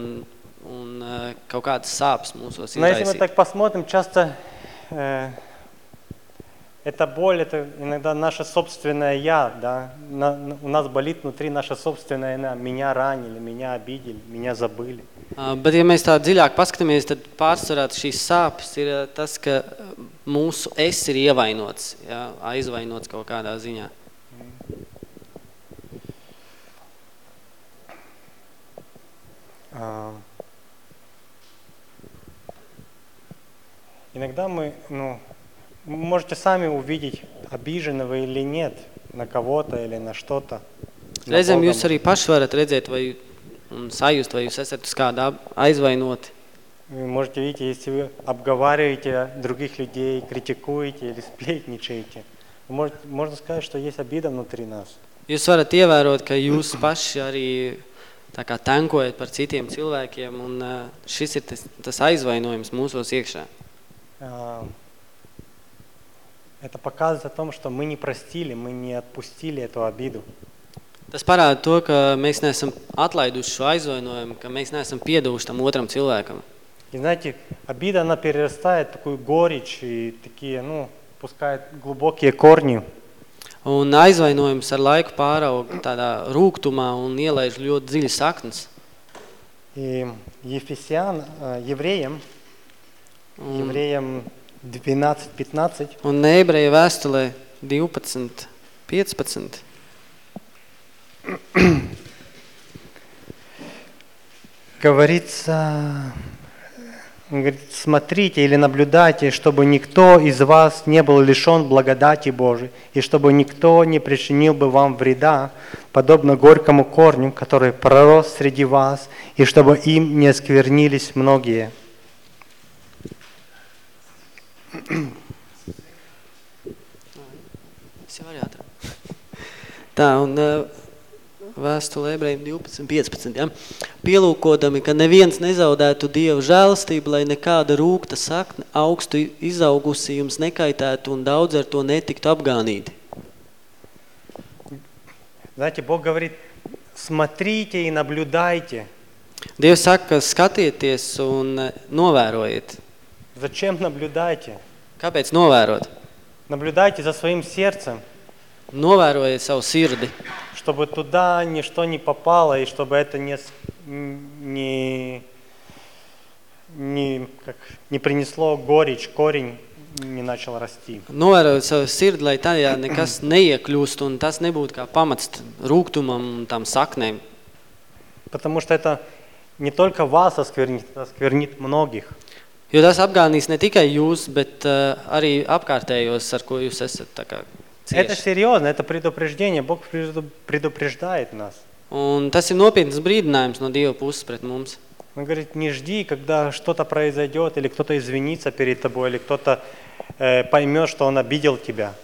un eh, kaut kādas sāpes mūsos Но если мы так посмотрим, часто э, эта боль, это иногда наше собственное «я», да, На- на- у нас болит внутри наше собственное «я», меня ранили, меня обидели, меня забыли. Uh, Bet, ja mēs tā dziļāk paskatāmies, tad pārsvarā šīs sāpes ir uh, tas, ka uh, mūsu es ir ievainots, ja, aizvainots kaut kādā ziņā. А, Иногда мы, ну, можете сами увидеть, обиженного или нет, на кого-то или на что-то. на Reizēm Бога, jūs arī paši varat redzēt vai, un sajust, vai jūs esat uz kādu ap- aizvainoti. Вы можете видеть, если вы обговариваете других людей, критикуете или сплетничаете, вы можете- можно сказать, что есть обида внутри нас. Jūs varat ievērot, ka jūs paši arī tā kā tankojat par citiem cilvēkiem, un uh, šis ir tas, tas aizvainojums mūsos iekšā. А, Это показывает о том, что мы не простили, мы не отпустили эту обиду. Tas parāda to, ka mēs neesam atlaiduši šo aizvainojumu, ka mēs neesam piedevuši tam otram cilvēkam. И знаете, обида, она перерастает в такую горечь и такие, ну, пускает глубокие корни. Un aizvainojums ar laiku pāraug tādā rūgtumā un ielaiž ļoti dziļas saknes. И Ефесян, э, евреям, Un, евреям 12-15, un ebreja vēstulē 12, 15. говорится, говорит, смотрите или наблюдайте, чтобы никто из вас не был лишен благодати Божией, и чтобы никто не причинил бы вам вреда, подобно горькому корню, который пророс среди вас, и чтобы им не осквернились многие. Es jau arī atradu. Tā, un uh, vēstule ebrejiem 12, 15, ja? Pielūkodami, ka neviens nezaudētu Dievu žēlastību, lai nekāda rūkta sakne augstu izaugusi jums nekaitētu un daudz ar to netiktu apgānīti. Знаете, Бог говорит, смотрите и наблюдайте. Dievs saka, ka skatieties un eh, novērojiet. Зачем наблюдайте? Kāpēc novērot? Наблюдайте за своим сердцем, Novērojiet savu sirdi, чтобы туда ничто не попало, и чтобы это не, с- не, не, как, не принесло горечь, корень не начал расти. novērojot savu sirdi, lai tajā nekas neiekļūst un tas nebūtu kā pamats rūgtumam un tam saknēm. Потому что это не только вас осквернит, это осквернит многих. Jo tas apgānīs ne tikai jūs, bet uh, arī apkārtējos, ar ko jūs esat tā kā Это cieši. серьезно, это предупреждение. Бог преду- предупреждает нас. Un tas ir nopietnas brīdinājums no Dieva puses pret mums. Он говорит, не жди, когда что-то произойдет, или кто-то извинится перед тобой, или кто-то э, поймет, что он обидел тебя.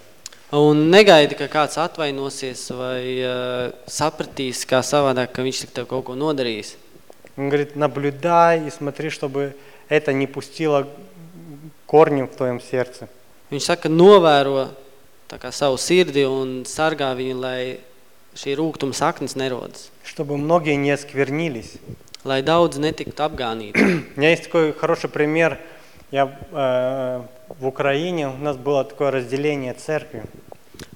Un negaidi, ka kāds atvainosies vai uh, sapratīs, kā savādāk, ka viņš tik tev kaut ko nodarījis. Он говорит, наблюдай и смотри, чтобы это не пустило корнем в твоем сердце. Viņš saka, novēro tā kā savu sirdi un sargā viņu, lai šī rūgtuma saknes nerodas. Чтобы многие не осквернились. Lai daudz netiktu apgānīti. У меня есть такой хороший пример. Я э, в Украине, у нас было такое разделение церкви.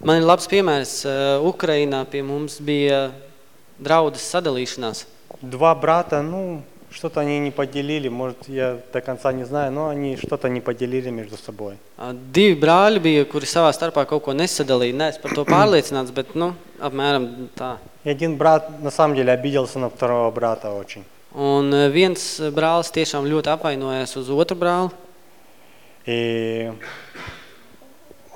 Man ir labs piemērs. uh, Ukrainā pie mums bija draudas sadalīšanās. Два брата, ну, что-то они не поделили, может, я до конца не знаю, но они что-то не поделили между собой. Uh, Divi brāļi bija, kuri savā starpā kaut ko nesadalīja. Nē, es par to pārliecināts, bet, nu, apmēram tā. И один брат на самом деле обиделся на второго брата очень. Un uh, viens brālis tiešām ļoti apvainojās uz otru brāli. И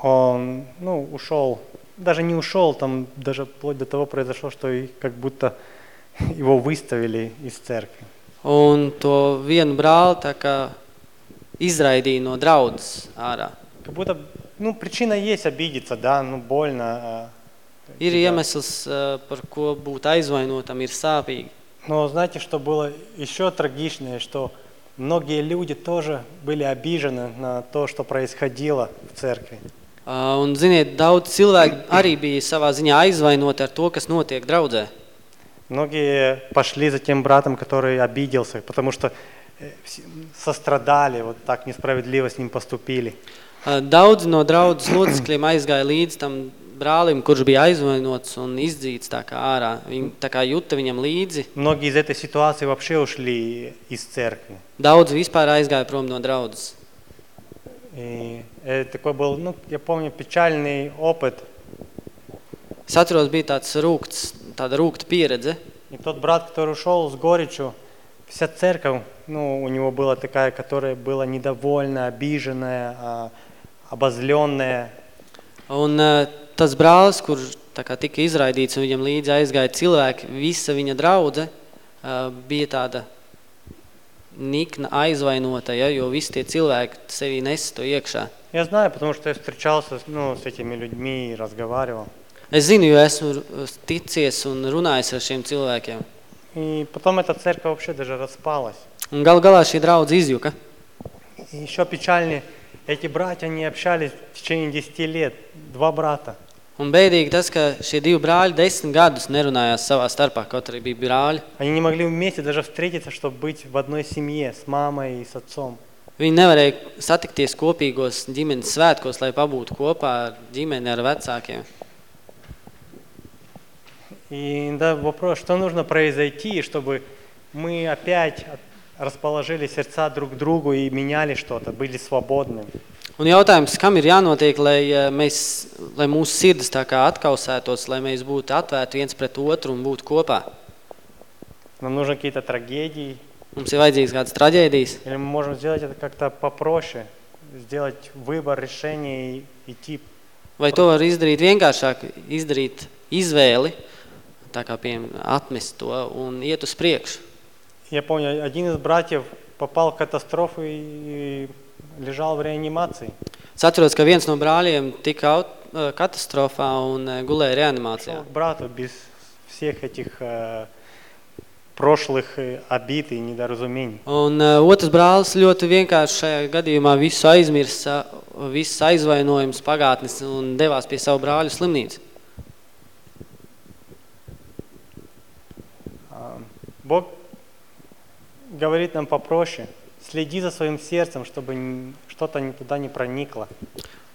он, ну, ушел, даже не ушел, там даже вплоть до того произошло, что и как будто его выставили из церкви. Un to vienu brāli tā kā izraidīja no draudzes ārā. Как будто, ну, причина есть обидеться, да, ну, больно. а, Ir тебя. iemesls, uh, par ko būt aizvainotam, ir sāpīgi. Но знаете, что было еще трагичнее, что многие люди тоже были обижены на то, что происходило в церкви. Uh, Un, ziniet, daudz cilvēku arī bija savā ziņā aizvainoti ar to, kas notiek draudzē. Многие пошли за тем братом, который обиделся, потому что э, вс- сострадали, вот так несправедливо с ним поступили. Uh, Daudz no draudzes locekļiem aizgāja līdz tam brālim, kurš bija aizvainots un izdzīts tā kā ārā. Viņi tā kā juta viņam līdzi. Многие из этой ситуации вообще ушли из церкви. Daudz vispār aizgāja prom no draudzes. И это такой был, ну, я помню, печальный опыт. Es atceros, bija tāds rūkts, tāda rūkta pieredze. И тот брат, который ушел с горечью, вся церковь, ну, у него была такая, которая была недовольна, обиженная, а, обозленная. Un uh, tas brālis, kurš tā kā tika izraidīts un viņam līdzi aizgāja cilvēki, visa viņa draudze uh, bija tāda nikna aizvainota, ja, jo visi tie cilvēki sevī nes to iekšā. Я знаю, потому что я встречался ну, с этими людьми и разговаривал. Es zinu, jo esmu ticies un runājis ar šiem cilvēkiem. И потом эта церковь вообще даже распалась. Un gal galā šī draudz izjuka. И еще печальнее, эти братья не общались в течение 10 лет. Два брата. Un bēdīgi tas, ka šie divi brāļi desmit gadus nerunājās savā starpā, kaut arī bija brāļi. Они не могли вместе даже встретиться, чтобы быть в одной семье с мамой и с отцом. Viņi nevarēja satikties kopīgos ģimenes svētkos, lai pabūtu kopā ar ģimeni, ar vecākiem. И да, вопрос, что нужно произойти, чтобы мы опять расположили сердца друг к другу и меняли что-то, были свободны. Un jautājums, kam ir jānotiek, lai, eh, mēs, lai mūsu sirds tā kā atkausētos, lai mēs būtu atvērti viens pret otru un būtu kopā? Нам нужны какие-то трагедии, Mums ir vajadzīgs kāds traģēdijas, или мы можем сделать это как-то попроще, сделать выбор, решение и идти. vai to var izdarīt vienkāršāk, izdarīt izvēli, tā kā piemēram atmest to un iet uz priekšu. Я помню, один из братьев попал в катастрофу и лежал в реанимации. Es atceros, ka viens no brāļiem tika aut, eh, katastrofā un eh, gulēja reanimācijā. Шел к брату без всех этих э, прошлых э, обид и недоразумений. Un uh, otrs brālis ļoti vienkārši šajā gadījumā visu aizmirsa, visus aizvainojums pagātnes un devās pie savu brāļu slimnīcu. Бог говорит нам попроще. Следи за своим сердцем, чтобы что-то туда не проникло.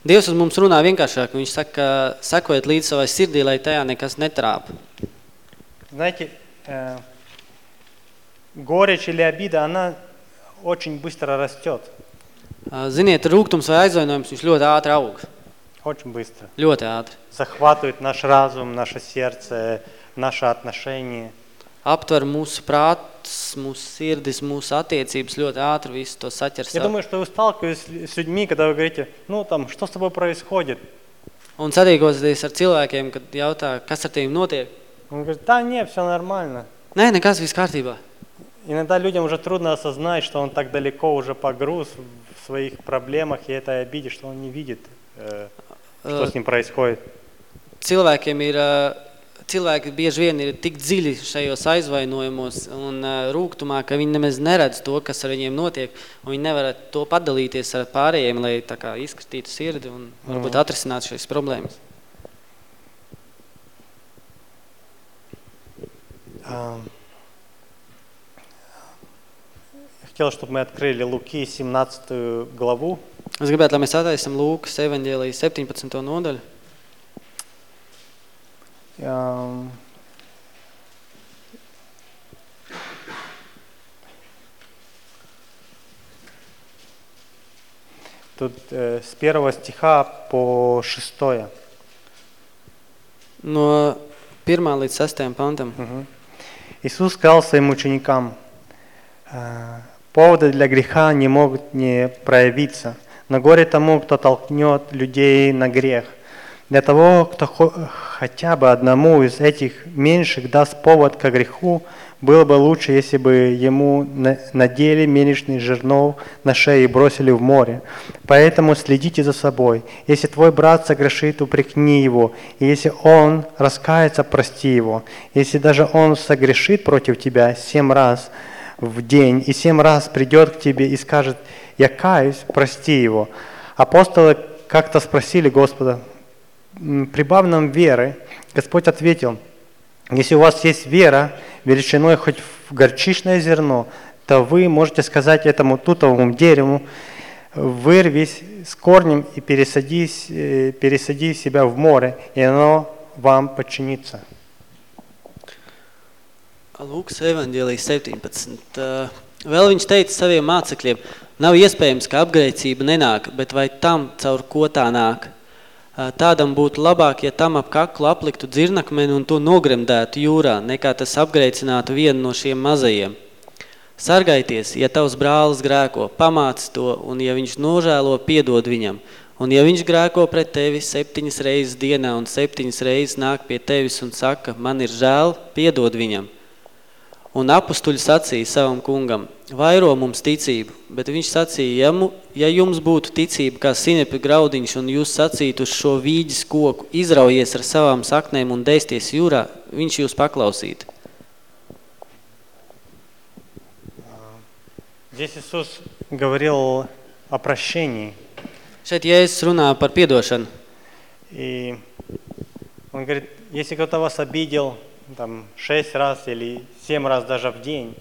Dievs uz mums runā vienkāršāk. Viņš saka, sekojiet līdz savai sirdī, lai tajā nekas netrāp. Знаете, э, горечь или обида, она очень быстро растет. Ziniet, rūgtums vai aizvainojums, viņš ļoti ātri aug. Очень быстро. Ļoti ātri. Захватывает наш разум, наше сердце, наши отношения. Aptver mūsu prāts, mūsu sirdis, mūsu attiecības ļoti ātri visu to saķer Я sev. думаю, что вы сталкиваетесь с людьми, когда вы говорите, ну там, что с тобой происходит? Un sadīkoties ar cilvēkiem, kad jautā, kas ar tiem notiek. Он говорит, да нет, все нормально. Nē, nekas viss kārtībā. Иногда людям уже трудно осознать, что он так далеко уже погруз в своих проблемах и этой обиде, что он не видит, э, что Э, с ним происходит. cilvēkiem ir, ā, cilvēki bieži vien ir tik dziļi šajos aizvainojumos un ā, rūgtumā, ka viņi nemaz neredz to, kas ar viņiem notiek, un viņi nevar to padalīties ar pārējiem, lai tā kā izskatītu sirdi un varbūt atrisinātu šīs problēmas. А, Я хотел, чтобы мы открыли Луки 17 главу. Es gribētu, lai mēs attaisam Lūkas evaņģēliju 17. nodaļu. Тут э, с первого стиха по шестое. No 1. līdz 6. pantam. Мгм. Иисус сказал своим ученикам, «А, поводы для греха не могут не проявиться, но горе тому, кто толкнет людей на грех. Для того, кто хо- хотя бы одному из этих меньших даст повод к греху, было бы лучше, если бы ему на- надели мельничный жернов на шею и бросили в море. Поэтому следите за собой. Если твой брат согрешит, упрекни его. И если он раскается, прости его. Если даже он согрешит против тебя семь раз в день и семь раз придет к тебе и скажет, я каюсь, прости его. Апостолы как-то спросили Господа, «М, прибавь нам веры. Господь ответил, если у вас есть вера, величиной хоть в горчичное зерно, то вы можете сказать этому тутовому дереву, вырвись с корнем и пересади, э, пересади себя в море, и оно вам подчинится. Lūkas evaņģēlijas 17. Uh, Vēl viņš teica saviem mācekļiem, nav iespējams, ka apgrēcība nenāk, bet vai tam, caur ko tā nāk? Tādam būtu labāk, ja tam ap kaklu apliktu dzirnakmeni un to nogremdētu jūrā, nekā tas apgrēcinātu vienu no šiem mazajiem. Sargaities, ja tavs brālis grēko, pamāc to, un ja viņš nožēlo, piedod viņam. Un ja viņš grēko pret tevi septiņas reizes dienā un septiņas reizes nāk pie tevis un saka, man ir žēl, piedod viņam. Un apustuļi sacīja savam kungam, vairo mums ticību, bet viņš sacīja, ja, mu, ja jums būtu ticība kā sinepi graudiņš un jūs sacītu uz šo vīģis koku, izraujies ar savām saknēm un deisties jūrā, viņš jūs paklausītu. Здесь Иисус говорил о прощении. Šeit Jēzus runā par piedošanu. И он говорит, если кто-то вас обидел там, шесть раз или семь раз даже в день,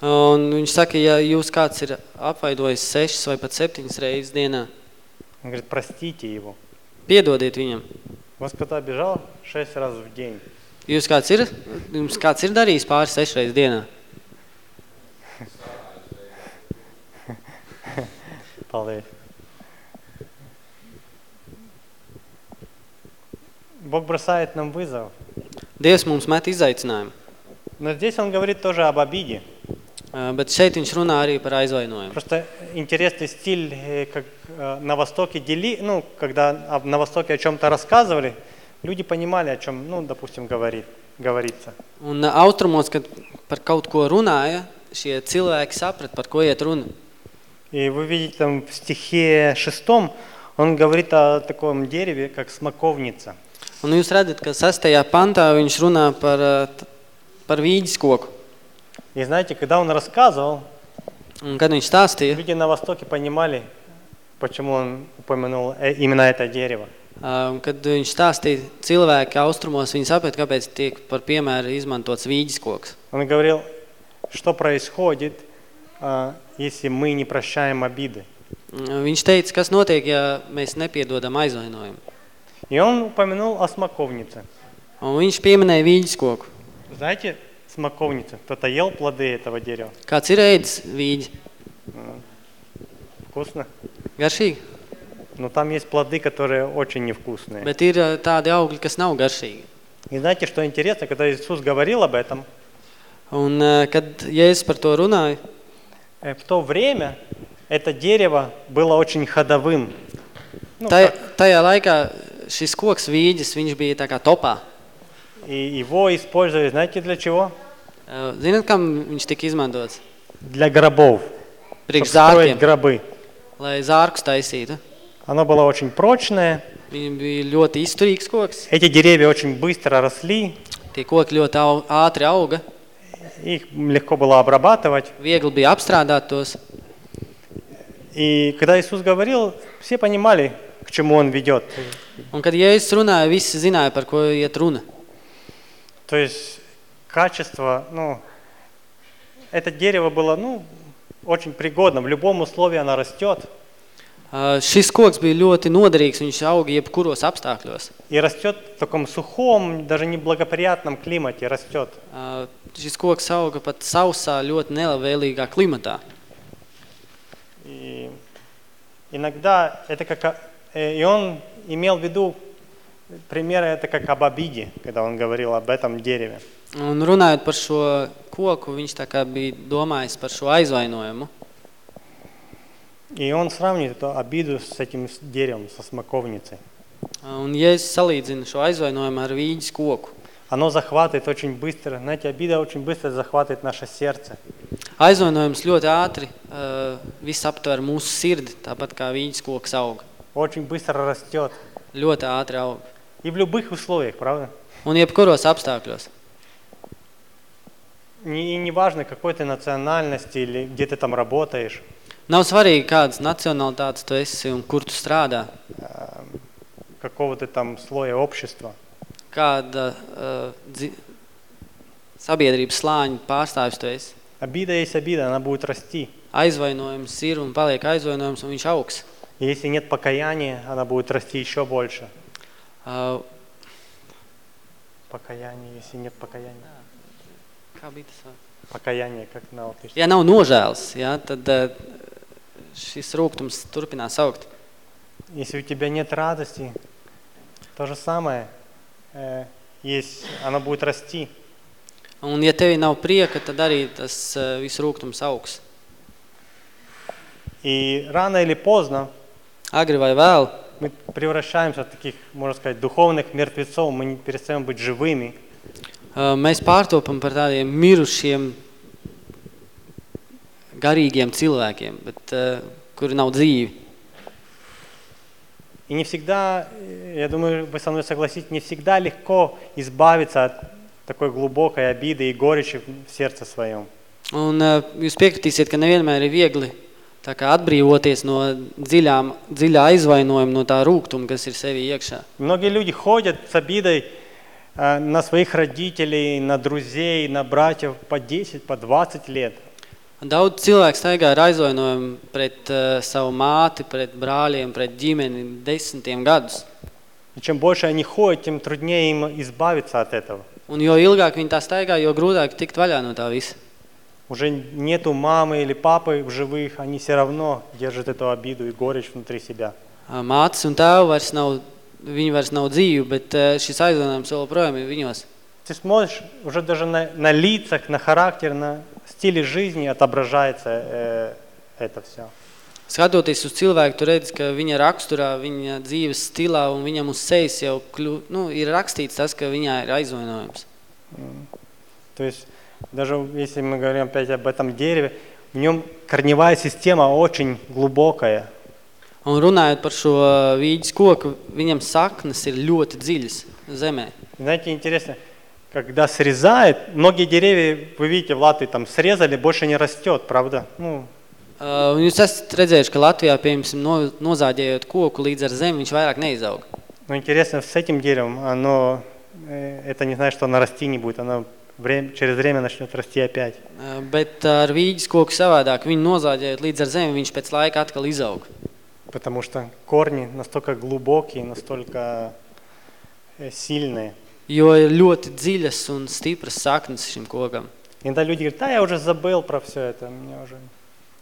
Un viņš saka, ja jūs kāds ir apvaidojis sešas vai pat septiņas reizes dienā, он говорит, простите его. piedodiet viņam. Вас кто-то обижал шесть раз в день. Jūs kāds ir, jums kāds ir darījis pāris sešas reizes dienā? Paldies. Бог бросает нам вызов. Dievs mums met izaicinājumu. Но здесь он говорит тоже об обиде. Ā, Bet šeit viņš runā arī par aizvainojumu. Просто интересный стиль, э, как э, на Востоке дели, ну, когда на Востоке о чем-то рассказывали, люди понимали, о чем, ну, допустим, говорит, говорится. Un austrumos, kad par kaut ko runāja, šie cilvēki saprat, par ko iet runa. И вы видите там в стихе шестом, он говорит о таком дереве, как смоковница. Un jūs redzat, ka sastajā pantā viņš runā par, par vīģis koku. И знаете, когда он рассказывал, Un kad viņš stāstīja, люди на Востоке понимали, почему он упомянул э, именно это дерево. ā, un kad viņš stāstīja cilvēki austrumos, viņi saprat, kāpēc tiek par piemēru izmantots vīģis koks. Он говорил, что происходит, а, если мы не прощаем обиды. Un Viņš teica, kas notiek, ja mēs nepiedodam aizvainojumu. И он упомянул о смоковнице. Un viņš pieminēja vīģis koku. Знаете, смоковница, кто-то ел плоды этого дерева? Kāds ir ēdis vīģi? Вкусно? Garšīgi. Но там есть плоды, которые очень невкусные. Bet ir ā, tādi augļi, kas nav garšīgi. И знаете, что интересно, когда Иисус говорил об этом, Un, ā, kad Jēzus par to runāja, э, в то время это дерево было очень ходовым. Ну, taj, как- tajā laikā šis koks vīģis, viņš bija tā kā topā. И его использовали, знаете, для чего? Ā, Zinat, kam viņš tika izmantots? Для гробов. Priekš строить zārkiem, гробы. lai zārkus taisītu. Оно было очень прочное. Viņi bija ļoti izturīgs koks. Эти деревья очень быстро росли. Tie koki ļoti au, ātri auga. Их легко было обрабатывать. Viegli bija apstrādāt tos. И когда Иисус говорил, все понимали, к чему Он ведет. Un, kad Jēzus runāja, visi zināja, par ko iet runa. То есть качество, ну, это дерево было, ну, очень пригодно. В любом условии оно растет. Ā, Šis koks bija ļoti noderīgs, viņš auga jebkuros apstākļos. И растет в таком сухом, даже неблагоприятном климате растет. Ā, Šis koks auga pat sausā, ļoti nelabvēlīgā klimatā. И иногда это как... э, И он имел в виду примеры это как об обиде, когда он говорил об этом дереве. Un runājot par šo koku, viņš tā kā bija domājis par šo aizvainojumu. И он сравнивает эту обиду с этим деревом, со смоковницей. Un, ja es salīdzinu šo aizvainojumu ar vīģis koku, Оно захватывает очень быстро. Знаете, обида очень быстро захватывает наше сердце. aizvainojums ļoti ātri uh, viss aptver mūsu sirdi, tāpat kā vīģis koks auga. Очень быстро растет. Ļoti ātri auga. И в любых условиях, правда? Un jebkuros apstākļos. Не- И не важно, какой ты национальности или где ты там работаешь. Nav svarīgi, kādas nacionalitātes tu esi un kur tu strādā, какого ты там слоя общества. kāda uh, dzi... sabiedrības slāņa pārstāvis tu esi. Обида есть обида, она будет расти. Aizvainojums ir un paliek aizvainojums un viņš augs. И если нет покаяния, она будет расти еще больше. Uh, Покаяние, если нет покаяния. kā bija tas? vārds? Покаяние, как на. Ja nav nožēlas, ja, tad uh, šis rūgtums turpinās augt. Если у тебя нет радости, то же самое. э, есть, оно будет расти. Un ja tevi nav prieka, tad arī tas uh, viss rūgtums augs. И рано или поздно Agri vai vēl, мы превращаемся в таких, можно сказать, духовных мертвецов. Мы не перестаем быть живыми. Uh, Mēs pārtopam par tādiem mirušiem, garīgiem cilvēkiem, bet uh, kuri nav dzīvi. И не всегда, э, я думаю, вы со мной согласитесь, не всегда легко избавиться от такой глубокой обиды и горечи в сердце своем. Un jūs piekritīsiet, ka nevienmēr ir viegli tā kā atbrīvoties no dziļām, dziļā aizvainojuma, no tā rūgtuma, kas ir sevi iekšā. Многие люди ходят с обидой э, на своих родителей, на друзей, на братьев по 10, по 20 лет. Daudz cilvēku staigā ar aizvainojumu pret uh, savu māti, pret brāļiem, pret ģimeni desmitiem gadus. И чем больше они ходят, тем труднее им избавиться от этого. Un jo ilgāk viņi tā staigā, jo grūtāk tikt vaļā no tā visa. Уже нету мамы или папы в живых, они все равно держат эту обиду и горечь внутри себя. Ā, Mātes un tēvi vairs nav, viņi vairs nav dzīvi, bet uh, šis aizvainojums joprojām ir viņos. Ты смотришь, уже даже на, на лицах, на характер, на стиле жизни отображается э, это все. Skatoties uz cilvēku, tu redzi, ka viņa raksturā, viņa dzīves stilā un viņam uz sejas jau kļu, nu, ir rakstīts tas, ka viņā ir aizvainojums. То есть даже если мы говорим опять об этом дереве, в нем корневая система очень глубокая. Un runājot par šo vīģis koku, viņam saknes ir ļoti dziļas zemē. Знаете, интересно, когда срезает, многие деревья, вы видите, в Латвии там срезали, больше не растет, правда? Ну, Uh, jūs esat redzējuši, ka Latvijā, piemēram, no, nozāģējot koku līdz ar zemi, viņš vairāk neizaug. но интересно, с этим деревом, оно, э, это не значит, что оно расти не будет, оно время, через время начнет расти опять. Uh, bet ar vīģis koku savādāk, viņu nozāģējot līdz ar zemi, viņš pēc laika atkal izaug. Потому что корни настолько глубокие, настолько э, сильные. Jo ir ļoti dziļas un stipras saknes šim kokam. Иногда люди говорят, да, я уже забыл про все это, меня уже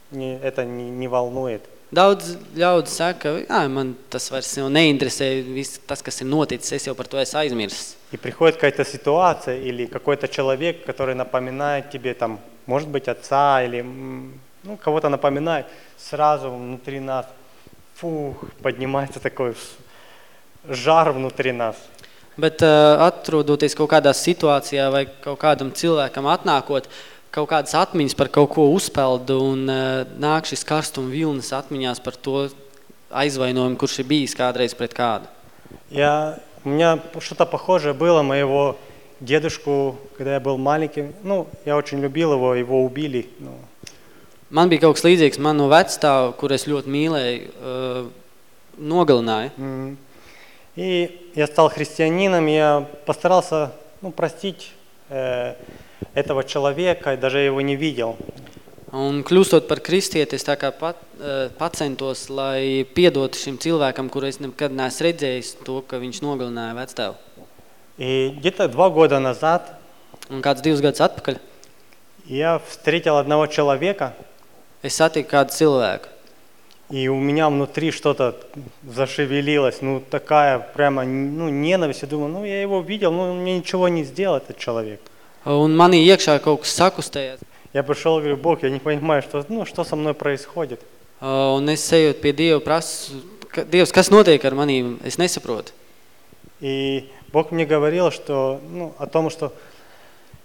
не, это не, не волнует. Daudz ļaudis saka, ka man tas vairs jau neinteresē, viss tas, kas ir noticis, es jau par to esmu aizmirsis. И приходит какая-то ситуация или какой-то человек, который напоминает тебе, там, может быть, отца или м, ну, кого-то напоминает, сразу внутри нас, фух, поднимается такой с- жар внутри нас. Bet uh, atrodoties kaut kādā situācijā vai kaut kādam cilvēkam atnākot, kaut kādas atmiņas par kaut ko uzpeldu un uh, nāk šis karstuma vilnis atmiņās par to aizvainojumu, kurš ir bijis kādreiz pret kādu. Я, у меня что-то похожее было, моего дедушку, когда я был маленьким, ну, я очень любил его, его убили, ну, Man bija kaut kas līdzīgs, man no vecstāva, kur es ļoti mīlēju, uh, nogalināja. М. И я стал христианином, я постарался ну, простить э, этого человека, и даже его не видел. Un kļūstot par kristieti, es tā kā pat, uh, pacentos, lai piedotu šim cilvēkam, kur es nekad neesmu redzējis to, ka viņš nogalināja vecstāvu. И где-то два года назад Un kāds divus gadus atpakaļ я встретил одного человека, es satiku kādu cilvēku. и у меня внутри что-то зашевелилось, ну такая прямо ну, ненависть. Я думаю, ну я его видел, ну он мне ничего не сделал, этот человек. Un manī iekšā kaut kas sakustējās. Я пришел и говорю, Бог, я не понимаю, что, ну, что со мной происходит. Uh, Un es ejot pie Dieva prasu, ka, Dievs, kas notiek ar manīm? Es nesaprotu. И Бог мне говорил, что, ну, о том, что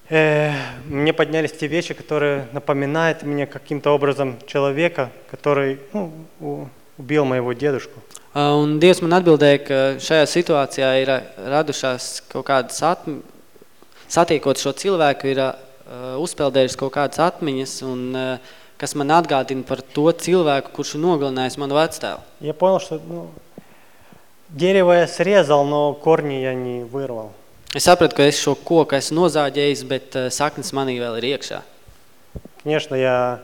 э, мне поднялись те вещи, которые напоминают мне каким-то образом человека, который ну, убил моего дедушку. Uh, Un Dievs man atbildēja, ka šajā situācijā ir radušās kaut kādas. Satiekot šo cilvēku, ir uh, uzpeldējušas kaut kādas atmiņas, un, uh, kas man atgādina par to cilvēku, kurš ir nogalinājis manu vecstāvu. Я понял, что ну, дерево я срезал, но корни я не вырвал. Es sapratu, ka es šo koku esmu nozāģējis, bet uh, saknes manī vēl ir iekšā. Конечно, я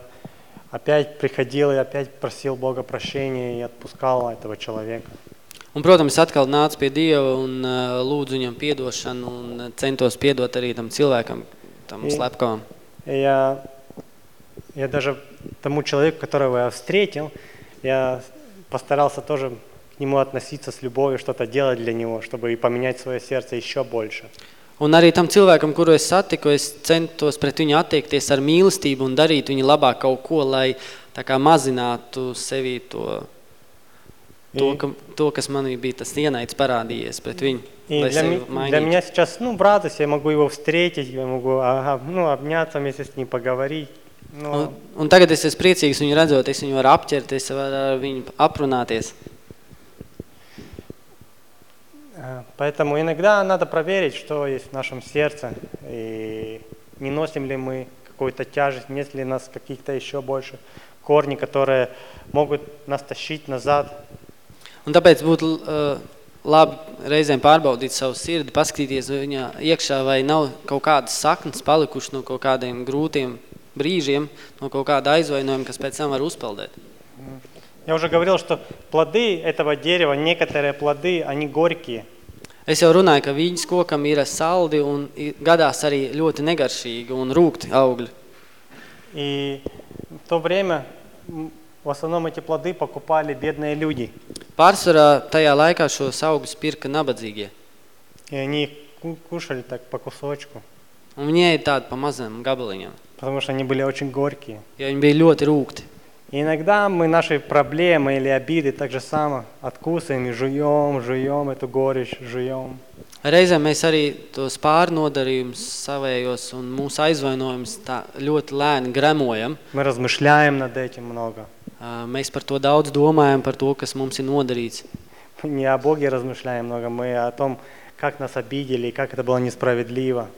опять приходил и опять просил Бога прощения и отпускал этого человека. Un, protams, es atkal nācu pie Dieva un uh, lūdzu viņam piedošanu un uh, centos piedot arī tam cilvēkam, tam И- slepkavam. И я, я даже тому человеку, которого я встретил, я постарался тоже к нему относиться с любовью, что-то делать для него, чтобы и поменять свое сердце еще больше. Un arī tam cilvēkam, kuru es satiku, es centos pret viņu attiekties ar mīlestību un darīt viņu labāk kaut ko, lai tā kā mazinātu sevi to И- ka, to kas manī bija tas ienaids parādījies pret viņu. И для, для меня сейчас, ну, в радости я могу его встретить, я могу, ага, ну, обняться вместе с ним, поговорить. Ну, Un, un tagad es esmu priecīgs viņu redzot, es viņu varu apķert, es varu ar viņu aprunāties. э, поэтому иногда надо проверить, что есть в нашем сердце, и не носим ли мы какую-то тяжесть, нет ли у нас каких-то еще больше корни, которые могут нас тащить назад. Un tāpēc būtu uh, labi reizēm pārbaudīt savu sirdi, paskatīties viņa iekšā, vai nav kaut kādas saknes palikušas no kaut kādiem grūtiem brīžiem, no kaut kāda aizvainojuma, kas pēc tam var uzpeldēt. Я уже говорил, что плоды этого дерева, некоторые плоды, они горькие. Es jau runāju, ka viņas kokam ir saldi un i- gadās arī ļoti negaršīgi un rūkti augļi. И в то время м, в основном эти плоды покупали бедные люди. Pārsvarā tajā laikā šos augļus pirka nabadzīgie. И они кушали так по кусочку, Un viņai ir tādi pa mazam gabaliņam, потому что они были очень горькие. jo viņi bija ļoti rūkti. И иногда мы наши проблемы или обиды так же само откусываем и жуем, жуем эту горечь, жуем. Reizēm mēs arī tos pārnodarījumus savējos un mūsu aizvainojumus tā ļoti lēni gremojam. Мы размышляем над этим много. Ā, Mēs par to daudz domājam, par to, kas mums ir nodarīts. Не о Боге размышляем много, мы о том, как нас обидели и как это было несправедливо.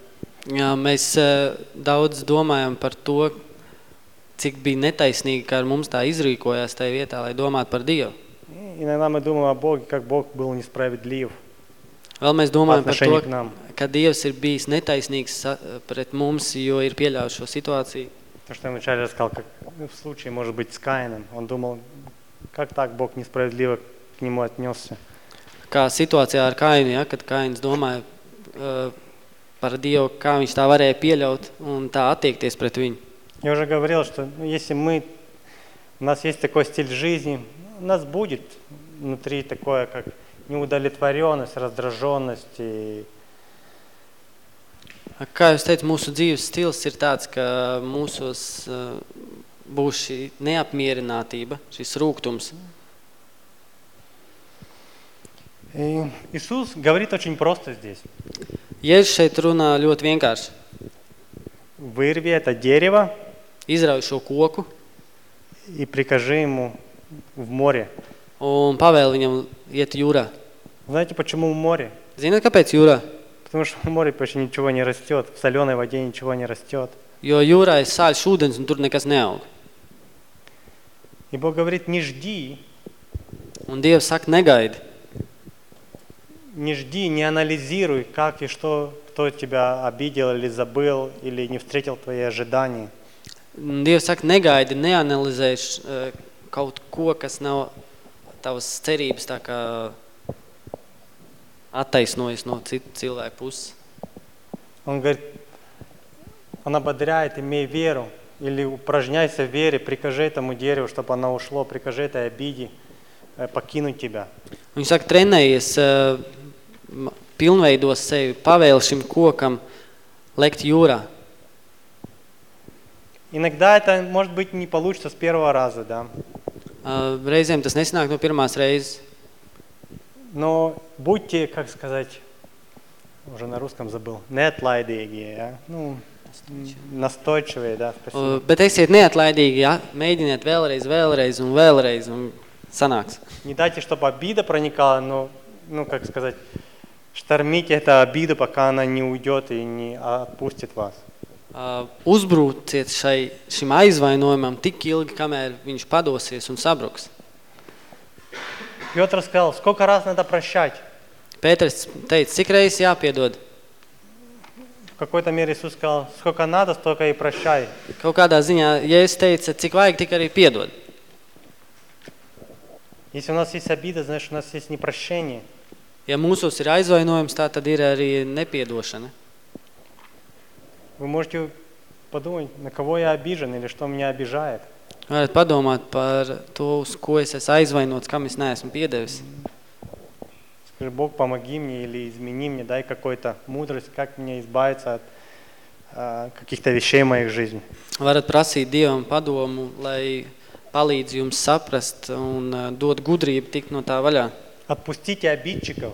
Jā, Mēs ā, daudz domājam par to, cik bija netaisnīgi, ka ar mums tā izrīkojās tajā vietā, lai domātu par Dievu. И иногда мы думаем о Боге, как Бог был несправедлив Vēl mēs по domājam par отношению to, к нам. ka Dievs ir bijis netaisnīgs sa- pret mums, jo ir pieļāvis šo situāciju. То, что я вначале рассказал, как в случае, может быть, с Каином. Он думал, как так Бог несправедливо к нему отнесся. Kā situācijā ar Kainu, ja, kad Kains domāja uh, par Dievu, kā viņš tā varēja pieļaut un tā attiekties pret viņu. Я уже говорил, что ну, если мы, у нас есть такой стиль жизни, у нас будет внутри такое, как неудовлетворенность, раздраженность. И Kā jūs teicat, mūsu dzīves stils ir tāds, ka mūsos uh, būs šī neapmierinātība, šis rūgtums. И Иисус говорит очень просто здесь. Jēzus šeit runā ļoti vienkārši. Вырви это дерево Izrauj šo koku и прикажи ему в море. un pavēl viņam iet jūrā. Знаете, почему в море? Zināt, kāpēc jūrā? Потому что в море почти ничего не растет, в соленой воде ничего не растет. Jo jūrā ir sāļš ūdens un tur nekas neaug. И Бог говорит, не жди, Un Dievs saka, negaidi. не жди, не анализируй, как и что, кто тебя обидел или забыл, или не встретил твои ожидания. Dievs saka, negaidi, neanalizē š- eh, kaut ko, kas nav tavas cerības tā kā attaisnojas no citu cilvēku puses. Он говорит, он ободряет, имей веру, или упражняйся в вере, прикажи этому дереву, чтобы оно ушло, прикажи этой обиде э, покинуть тебя. Viņš saka, trenējies, eh, m- pilnveidos sevi, pavēl šim kokam lekt jūrā. Иногда это, может быть, не получится с первого раза, да. Eh, Reizēm tas nesanāk no pirmās reizes, Но будьте, как сказать, уже на русском забыл, неотлайдīgi, ja? ну, настойчивые, да, спасибо. Eh, bet esiet neatlaidīgi, ja? mēģiniet vēlreiz, vēlreiz un vēlreiz un sanāks. Не дайте, чтобы обида проникала, но, ну, как сказать, штормите эту обиду, пока она не уйдет и не отпустит вас. Uh, uzbrūciet šai, šim aizvainojumam tik ilgi, kamēr viņš padosies un sabruks. Петр сказал, сколько раз надо прощать? Pēters teica, cik reizes jāpiedod? В какой-то мере Иисус сказал, сколько надо, столько и прощай. Kaut kādā ziņā, ja es teicu, cik vajag, tik arī piedod. Если у нас есть обида, значит, у нас есть непрощение. Ja mūsos ir aizvainojums, tā tad ir arī nepiedošana. Вы можете подумать, на кого я обижен или что меня обижает. Varat padomāt par to, uz ko es esmu aizvainots, kam es neesmu piedevis. Скажи, Бог, помоги мне или измени мне, дай какой-то мудрость, как мне избавиться от а, каких-то вещей в моих жизни. Varat prasīt Dievam padomu, lai palīdz jums saprast un uh, dod gudrību tikt no tā vaļā. Отпустите обидчиков.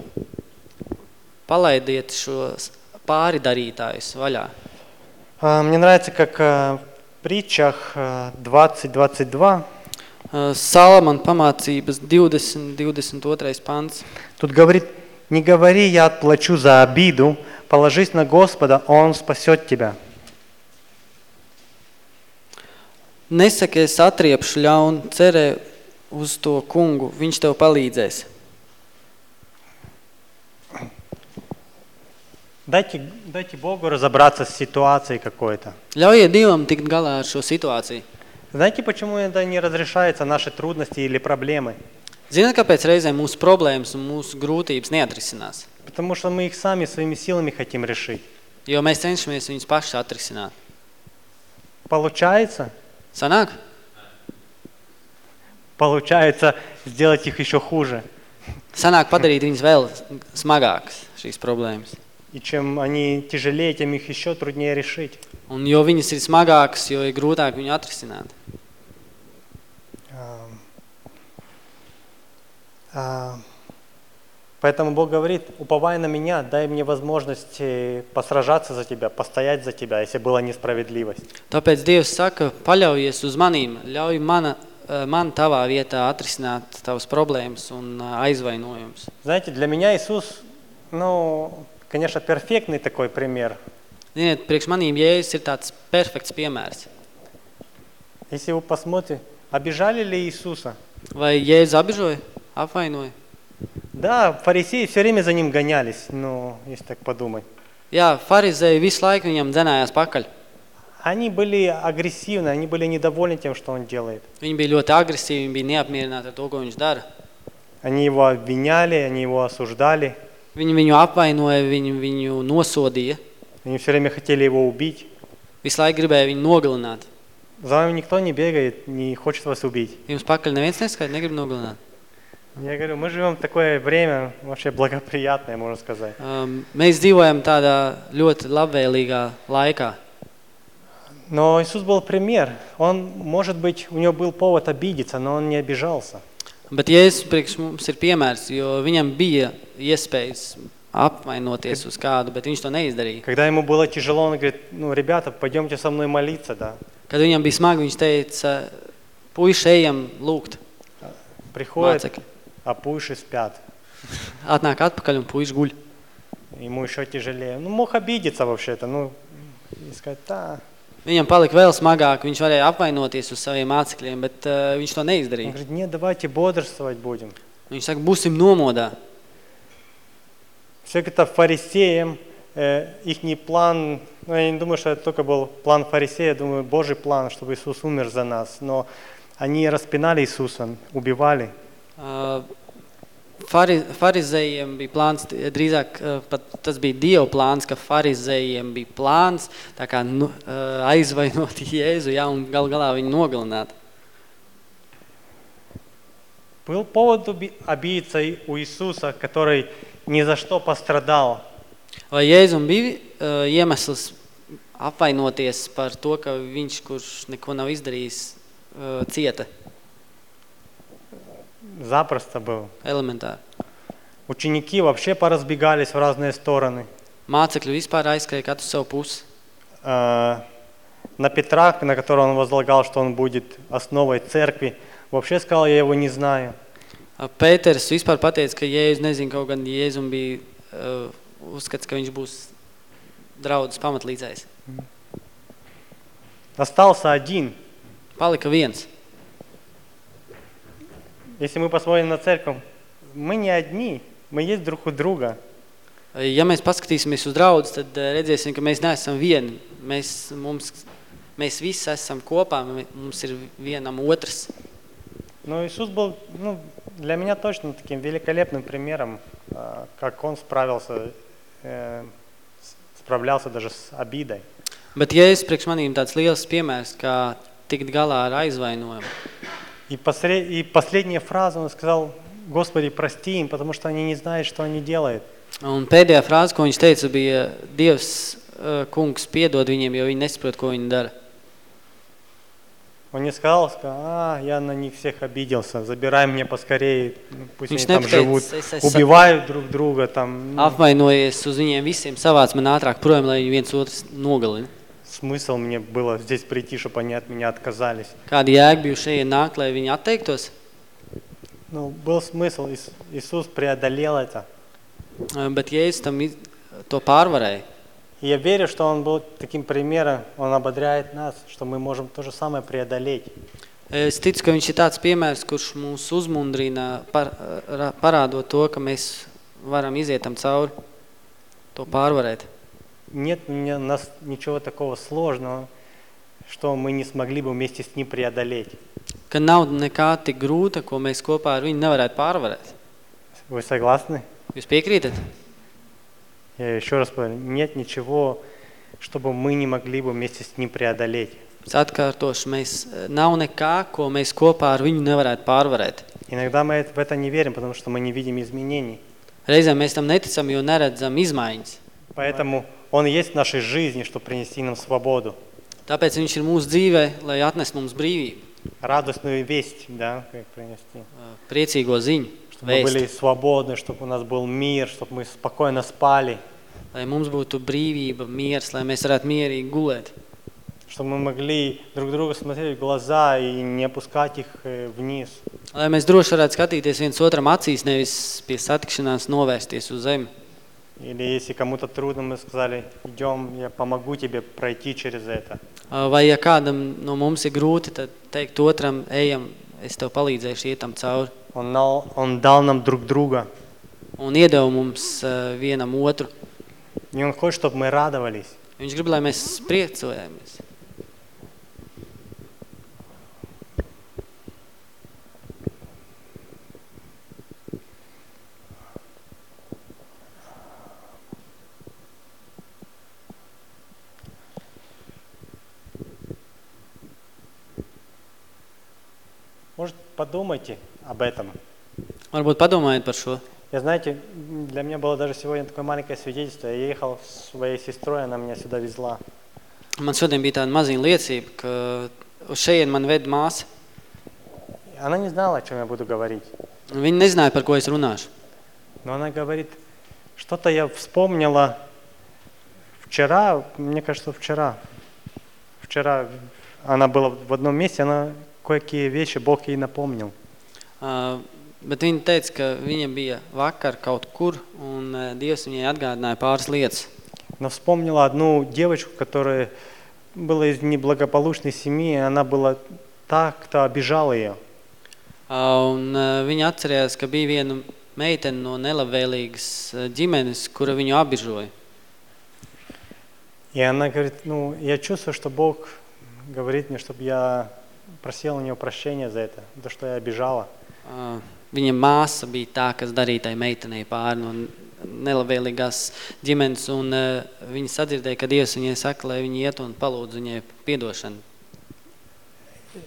Palaidiet šos pāridarītājus vaļā. А, Мне нравится, как а, в притчах а, 20-22 Uh, Salamana pamācības 20, 22. pants. Тут говорит, не говори, я отплачу за обиду, положись на Господа, Он спасет тебя. Nesaki, es atriepšu ļaunu, cerē uz to kungu, viņš tev palīdzēs. Дайте, дайте Богу разобраться с ситуацией какой-то. Ļaujiet Dievam tikt galā ar šo situāciju. Знаете, почему это не разрешается, наши трудности или проблемы? Zināt, kāpēc reizēm mūsu problēmas un mūsu grūtības neatrisinās? Потому что мы их сами своими силами хотим решить. Jo mēs cenšamies viņus paši atrisināt. Получается? Sanāk? Получается сделать их еще хуже. Sanāk padarīt viņus vēl smagākas, šīs problēmas. И чем они тяжелее, тем их еще труднее решить. Un jo viņas ir smagākas, jo ir grūtāk viņu atrisināt. А, а, Поэтому Бог говорит, уповай на меня, дай мне возможность э, посражаться за тебя, постоять за тебя, если была несправедливость. Tāpēc Dievs saka, paļaujies uz manīm, ļauj mana, eh, man tavā vietā atrisināt tavas problēmas un eh, aizvainojumus. Знаете, для меня Иисус, ну, конечно, перфектный такой пример. Ziniet, priekš manīm Jēzus ir tāds perfekts piemērs. Если вы посмотрите, обижали ли Иисуса? Vai Jēzus apbižoja, apvainoja? Да, фарисеи все время за ним гонялись, ну, если так подумать. Jā, farizēji visu laiku viņam dzenājās pakaļ. Они были агрессивны, они были недовольны тем, что он делает. Viņi bija ļoti agresīvi, viņi bija neapmierināti ar to, ko viņš dara. Они его обвиняли, они его осуждали, Viņi viņu apvainoja, viņi viņu nosodīja. они все время хотели его убить. Visu laiku gribēja viņu nogalināt. За вами никто не бегает, не хочет вас убить. Jums pakaļ neviens neskaita, negrib nogalināt. Я говорю, мы живем в такое время, вообще благоприятное, можно сказать. Um, mēs dzīvojam tādā ļoti labvēlīgā laikā. Но Иисус был пример. Он, может быть, у него был повод обидеться, но он не обижался. Bet Jēzus priekš mums ir piemērs, jo viņam bija iespējas apvainoties uz kādu, bet viņš to neizdarīja. Когда ему было тяжело, он говорит, ну, ребята, пойдемте со мной молиться, да. Kad viņam bija smagi, viņš teica, puiši ejam lūgt Приходит, mācekļi. а puiši спят. Atnāk atpakaļ un puiši guļ. Ему еще тяжелее. Ну, мог обидеться вообще-то, ну, и сказать, да. Viņam palika vēl smagāk, viņš varēja apvainoties uz saviem mācekļiem, bet uh, viņš to Он neizdarīja. говорит, нет, давайте бодрствовать будем. Viņš saka, būsim nomodā. Все это фарисеям, э, их план, ну, я не думаю, что это только был план фарисея, я думаю, Божий план, чтобы Иисус умер за нас. Но они распинали Иисуса, убивали. Uh, Fari, farizējiem bija plāns, drīzāk uh, pat tas bija Dieva plāns, ka farizējiem bija plāns tā kā nu, uh, aizvainot Jēzu, ja, un gal galā viņu nogalināt. Был повод уби- обидеться и у Иисуса, который ни за что пострадал. Vai Jēzum bija uh, iemesls apvainoties par to, ka viņš, kurš neko nav izdarījis, uh, cieta Запросто был. elementāri? Ученики вообще поразбегались в разные стороны. Mācekļi vispār aizskrēja katru savu pusi. А, На Петра, на которого он возлагал, что он будет основой церкви, вообще сказал, я его не знаю. Uh, Pēters vispār pateica, ka Jēzus nezin, kaut gan Jēzum bija uh, uzskats, ka viņš būs draudzes pamatlīdzējs. Остался один. Palika viens. Если мы посмотрим на церковь, мы не одни, мы есть друг у друга. Ja mēs paskatīsimies uz draudzi, tad eh, redzēsim, ka mēs neesam vieni. Mēs, mums, mēs visi esam kopā, mē- mums ir vienam otrs. Но Иисус был, ну, для меня точно таким великолепным примером, а, как он справился, э, с- справлялся даже с обидой. Bet Jēzus priekš manīm tāds liels piemērs, kā tikt galā ar aizvainojumu. И, посре- и последняя фраза, он сказал, Господи, прости им, потому что они не знают, что они делают. Un pēdējā frāze, ko viņš teica, bija Dievs, eh, kungs, piedod viņiem, jo viņi nesaprot, ko viņi dara. Он не сказал, сказал, а, я на них всех обиделся, забирай мне поскорее, ну, пусть Viņš они там живут, es esmu убивают друг друга, там, ну, apvainojies uz viņiem visiem, savāc man ātrāk projām, lai viens otrs nogalina. смысл мне было здесь прийти, чтобы они от меня отказались. Kāda jēga bija šeit nākt, lai viņi atteiktos? Ну, был смысл, Ис- Иисус преодолел это. Uh, Bet Jēzus tam iz- to pārvarēja. И я верю, что Он был таким примером, Он ободряет нас, что мы можем то же самое преодолеть. Es ticu, ka viņš ir tāds piemērs, kurš mūs uzmundrina, par, ra- parādot to, ka mēs varam iziet tam cauri, to pārvarēt. Нет у меня- у нас ничего такого сложного, что мы не смогли бы вместе с Ним преодолеть. Ka nav nekā tik grūta, ko mēs kopā ar viņu nevarētu pārvarēt. Вы согласны? Jūs piekrītat? Я еще раз говорю, нет ничего, чтобы мы не могли бы вместе с Ним преодолеть. Es atkārtošu, mēs, eh, nav nekā, ko mēs kopā ar viņu nevarētu pārvarēt. Иногда мы это- в это не верим, потому что мы не видим изменений. Reizēm mēs tam neticam, jo neredzam izmaiņas. Поэтому Он есть в нашей жизни, чтобы принести нам свободу, Tāpēc viņš ir mūsu dzīvē, lai atnes mums brīvību, радостную весть, да, как принести. eh, priecīgo ziņu, Чтобы мы были vēstu, свободны, чтобы у нас был мир, чтобы мы спокойно спали, lai mums būtu brīvība, miers, lai mēs varētu mierīgi gulēt. чтобы мы могли друг друга смотреть в глаза и не опускать их э, вниз. Lai mēs droši varētu skatīties viens otram acīs, nevis pie satikšanās novērsties uz zemi. Или если кому-то трудно, мы сказали, идем, я помогу тебе пройти через это. Uh, Vai ja kādam no mums ir grūti, tad teikt otram, ejam, es tev palīdzēšu iet tam cauri. Он дал, он дал нам друг друга. Un iedeva mums uh, vienam otru. И Он хочет, чтобы мы радовались. Viņš grib, lai mēs priecājamies. Подумайте об этом. Varbūt padomājiet par šo. Я, знаете, для меня было даже сегодня такое маленькое свидетельство. Я ехал с своей сестрой, она меня сюда везла. Man šodien bija tāda maziņa liecība, ka uz šeit man ved māsa. Она не знала, о чем я буду говорить. Viņa nezināja, par ko es runāšu. Но она говорит, что-то я вспомнила вчера, мне кажется, вчера. Вчера она была в одном месте, она кое-какие вещи Бог ей напомнил. Uh, bet viņa teica, ka viņa bija vakar kaut kur, un uh, Dievs viņai atgādināja pāris lietas. Она вспомнила одну девочку, которая была из неблагополучной семьи, и она была та, кто обижал ее. Uh, un uh, viņa atcerējās, ka bija viena meitene no nelabvēlīgas uh, ģimenes, kura viņu apbižoja. И она говорит, ну, я чувствую, что Бог говорит мне, чтобы я просил у него прощения за это, за то, что я обижала. Uh, viņa māsa bija tā, kas darīja tai meitenei pāri no nelabvēlīgās ģimenes, un uh, viņa sadzirdēja, ka Dievs viņai saka, lai viņa iet un palūdz viņai piedošanu.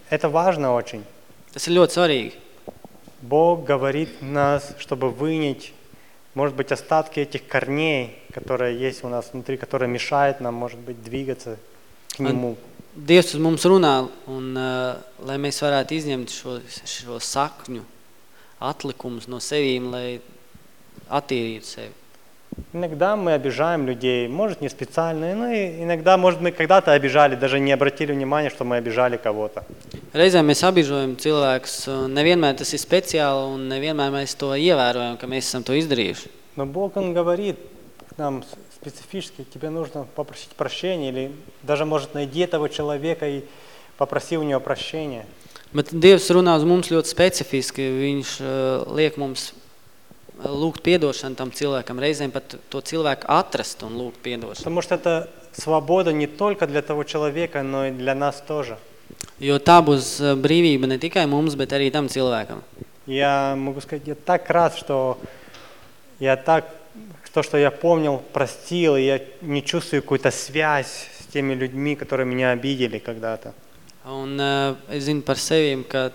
Это важно очень. Tas ir ļoti svarīgi. Бог говорит нас, чтобы вынять, может быть, остатки этих корней, которые есть у нас внутри, которые мешают нам, может быть, двигаться к Нему. Dievs uz mums runā, un uh, lai mēs varētu izņemt šo, šo sakņu atlikumus no sevīm, lai attīrītu sevi. Иногда мы обижаем людей, может, не специально, но и иногда, может, мы когда-то обижали, даже не обратили внимания, что мы обижали кого-то. Reizēm mēs apbižojam cilvēkus, un nevienmēr tas ir speciāli, un nevienmēr mēs to ievērojam, ka mēs esam to izdarījuši. Но Бог, Он говорит к нам с- специфически, тебе нужно попросить прощения, или даже, может, найди этого человека и попроси у него прощения. Bet Dievs runā uz mums ļoti specifiski, viņš uh, liek mums uh, lūgt piedošanu tam cilvēkam, reizēm pat to cilvēku atrast un lūgt piedošanu. Потому что это свобода не только для того человека, но и для нас тоже. Jo tā būs uh, brīvība ne tikai mums, bet arī tam cilvēkam. Я могу сказать, я так рад, что я так, то, что я помнил, простил, и я не чувствую какую-то связь с теми людьми, которые меня обидели когда-то. Un uh, es zinu par sevīm, ka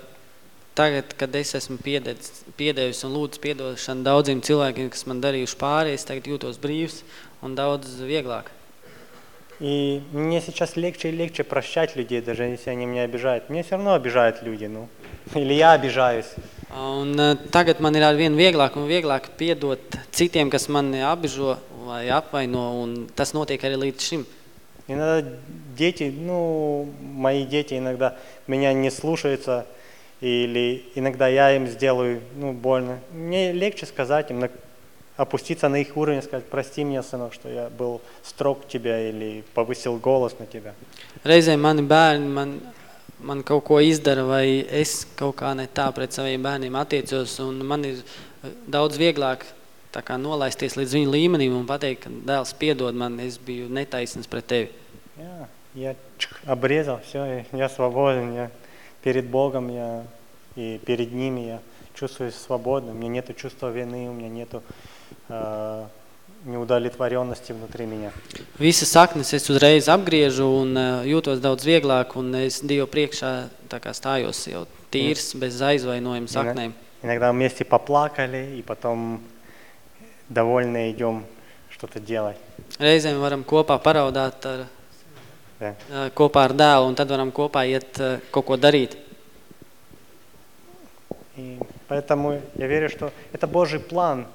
tagad, kad es esmu piededz, piedevis un lūdzu piedošanu daudziem cilvēkiem, kas man darījuši pāri, es tagad jūtos brīvs un daudz vieglāk. И мне сейчас легче и легче прощать людей, даже если они меня обижают. Мне все равно обижают люди, ну. Или я обижаюсь. Un uh, tagad man ir arvien vieglāk un vieglāk piedot citiem, kas mani apbižo vai apvaino, un tas notiek arī līdz šim. Иногда дети, ну, мои дети иногда меня не слушаются, или иногда я им сделаю, ну, больно. Мне легче сказать им, опуститься на их уровень и сказать, прости меня, сынок, что я был строг к тебе или повысил голос на тебя. Reizēm mani bērni man, man kaut ko izdara, vai es kaut kā ne tā pret saviem bērniem attiecos, un man ir eh, daudz vieglāk tā kā nolaisties līdz viņu līmenim un pateikt, ka dēls piedod man, es biju netaisnīgs pret tevi. Я, я чик, обрезал, все, я свободен, я перед Богом, я и перед ними я чувствую свободным, у меня нету чувства вины, у меня нету э, неудовлетворенности внутри меня. Visas saknes es uzreiz apgriežu un uh, jūtos daudz vieglāk, un es Dievu priekšā tā kā stājos jau tīrs, bez aizvainojuma saknēm. Иногда вместе поплакали, и потом довольны идем что-то делать. Reizēm varam kopā paraudāt ar, Да. uh, kopā ar dēlu, un tad varam kopā iet uh, kaut ko darīt. И поэтому я верю, что это Божий план,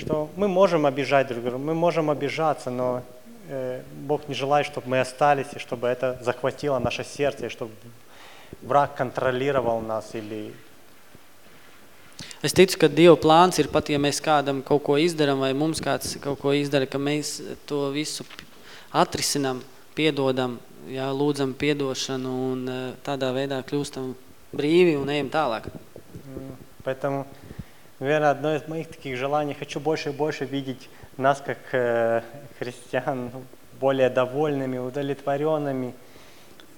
что мы можем обижать друг друга, мы можем обижаться, но э, Бог не желает, чтобы мы остались, и чтобы это захватило наше сердце, и чтобы враг контролировал нас или Es ticu, ka Dieva plāns ir pat, ja mēs kādam kaut ko izdaram vai mums kāds kaut ko izdara, ka mēs to visu atrisinam, piedodam, jā, lūdzam piedošanu un eh, tādā veidā kļūstam brīvi un ejam tālāk. Поэтому, наверное, одно из моих таких желаний, хочу больше и больше видеть нас, как э, христиан, ну, более довольными, удовлетворенными,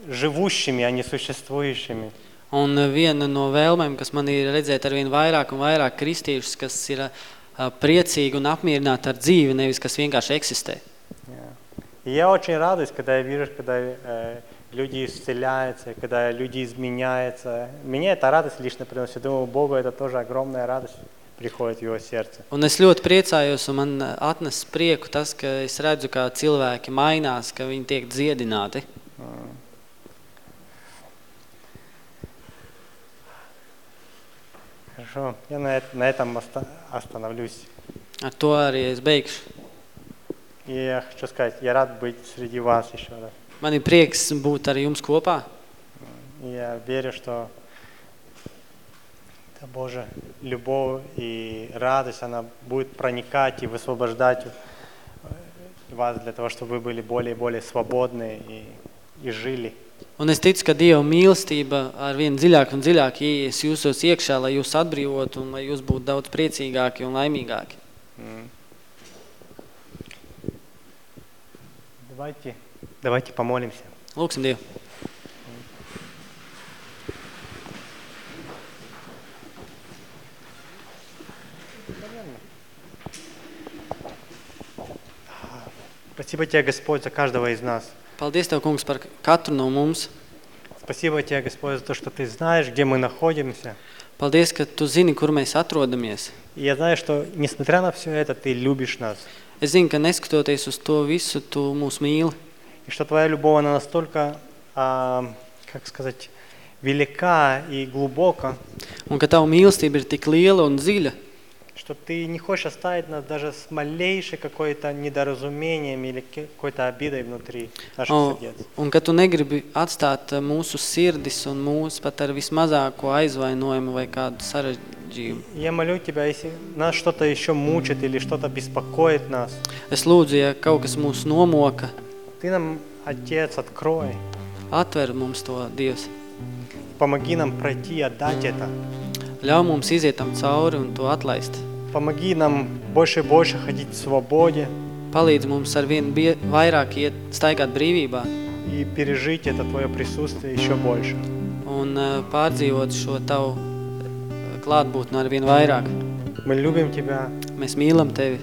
живущими, а не существующими. Un eh, viena no vēlmēm, kas man ir redzēt ar vien vairāk un vairāk kristiešus, kas ir eh, priecīgi un apmierināti ar dzīvi, nevis kas vienkārši eksistē. Yeah. Я очень радуюсь, когда я вижу, когда э, люди исцеляются, когда люди изменяются. Меня эта радость лично приносит. Думаю, Богу это тоже огромная радость приходит в его сердце. Un es ļoti priecājos un man atnes prieku tas, ka es redzu, kā cilvēki mainās, ka viņi tiek dziedināti. Хорошо, я на, на этом оста- остановлюсь. Ar to arī es beigšu. И я хочу сказать, я рад быть среди вас еще раз. Man ir prieks būt ar jums kopā. Я верю, что эта Божья любовь и радость, она будет проникать и высвобождать э, вас для того, чтобы вы были более и более свободны и, и жили. Un es ticu, ka Dieva mīlestība ar vien dziļāk un dziļāk ieies jūsos iekšā, lai jūs atbrīvotu un lai jūs būtu daudz priecīgāki un laimīgāki. М. Давайте, давайте помолимся. Lūksim Dievu. Спасибо тебе, Господь, за каждого из нас. Paldies Tev, kungs, par katru no mums. Спасибо тебе, Господь, за то, что ты знаешь, где мы находимся. Paldies, ka Tu zini, kur mēs atrodamies. И я знаю, что несмотря на все это, ты любишь нас. Es zinu, ka neskatoties uz to visu, Tu mūs mīli. И что твоя любовь, она настолько, а, как сказать, велика и глубока, Un ka Tava mīlestība ir tik liela un dziļa, что ты не хочешь оставить нас даже с малейшей какой-то недоразумением или какой-то обидой внутри наших O, сердец. un ka Tu negribi atstāt eh, mūsu sirdis un mūs pat ar vismazāko aizvainojumu vai kādu sarežģījumu. И Я молю тебя, если нас что-то еще мучит или что-то беспокоит нас, Es lūdzu, ja kaut kas mūs nomoka, ты нам, Отец, открой. atver mums to Dievs. Помоги нам пройти и отдать это. Ļauj mums iziet tam cauri un to atlaist. Помоги нам больше и больше ходить в свободе Palīdz mums ar vien bie, vairāk iet staigāt brīvībā и пережить это Твое присутствие еще больше. un uh, pārdzīvot šo tavu eh, klātbūtni ar vien vairāk. Мы любим Тебя, Mēs mīlam tevi.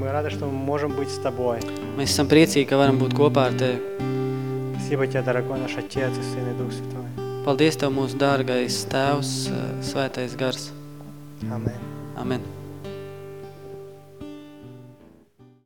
мы рады, что мы можем быть с Тобой. Mēs esam priecīgi, ka varam būt kopā ar tevi. Спасибо Тебе, дорогой наш Отец и Сын и Дух Святой. Paldies Tev, mūsu dārgais Tēvs, eh, Svētais Gars. Аминь. Amen.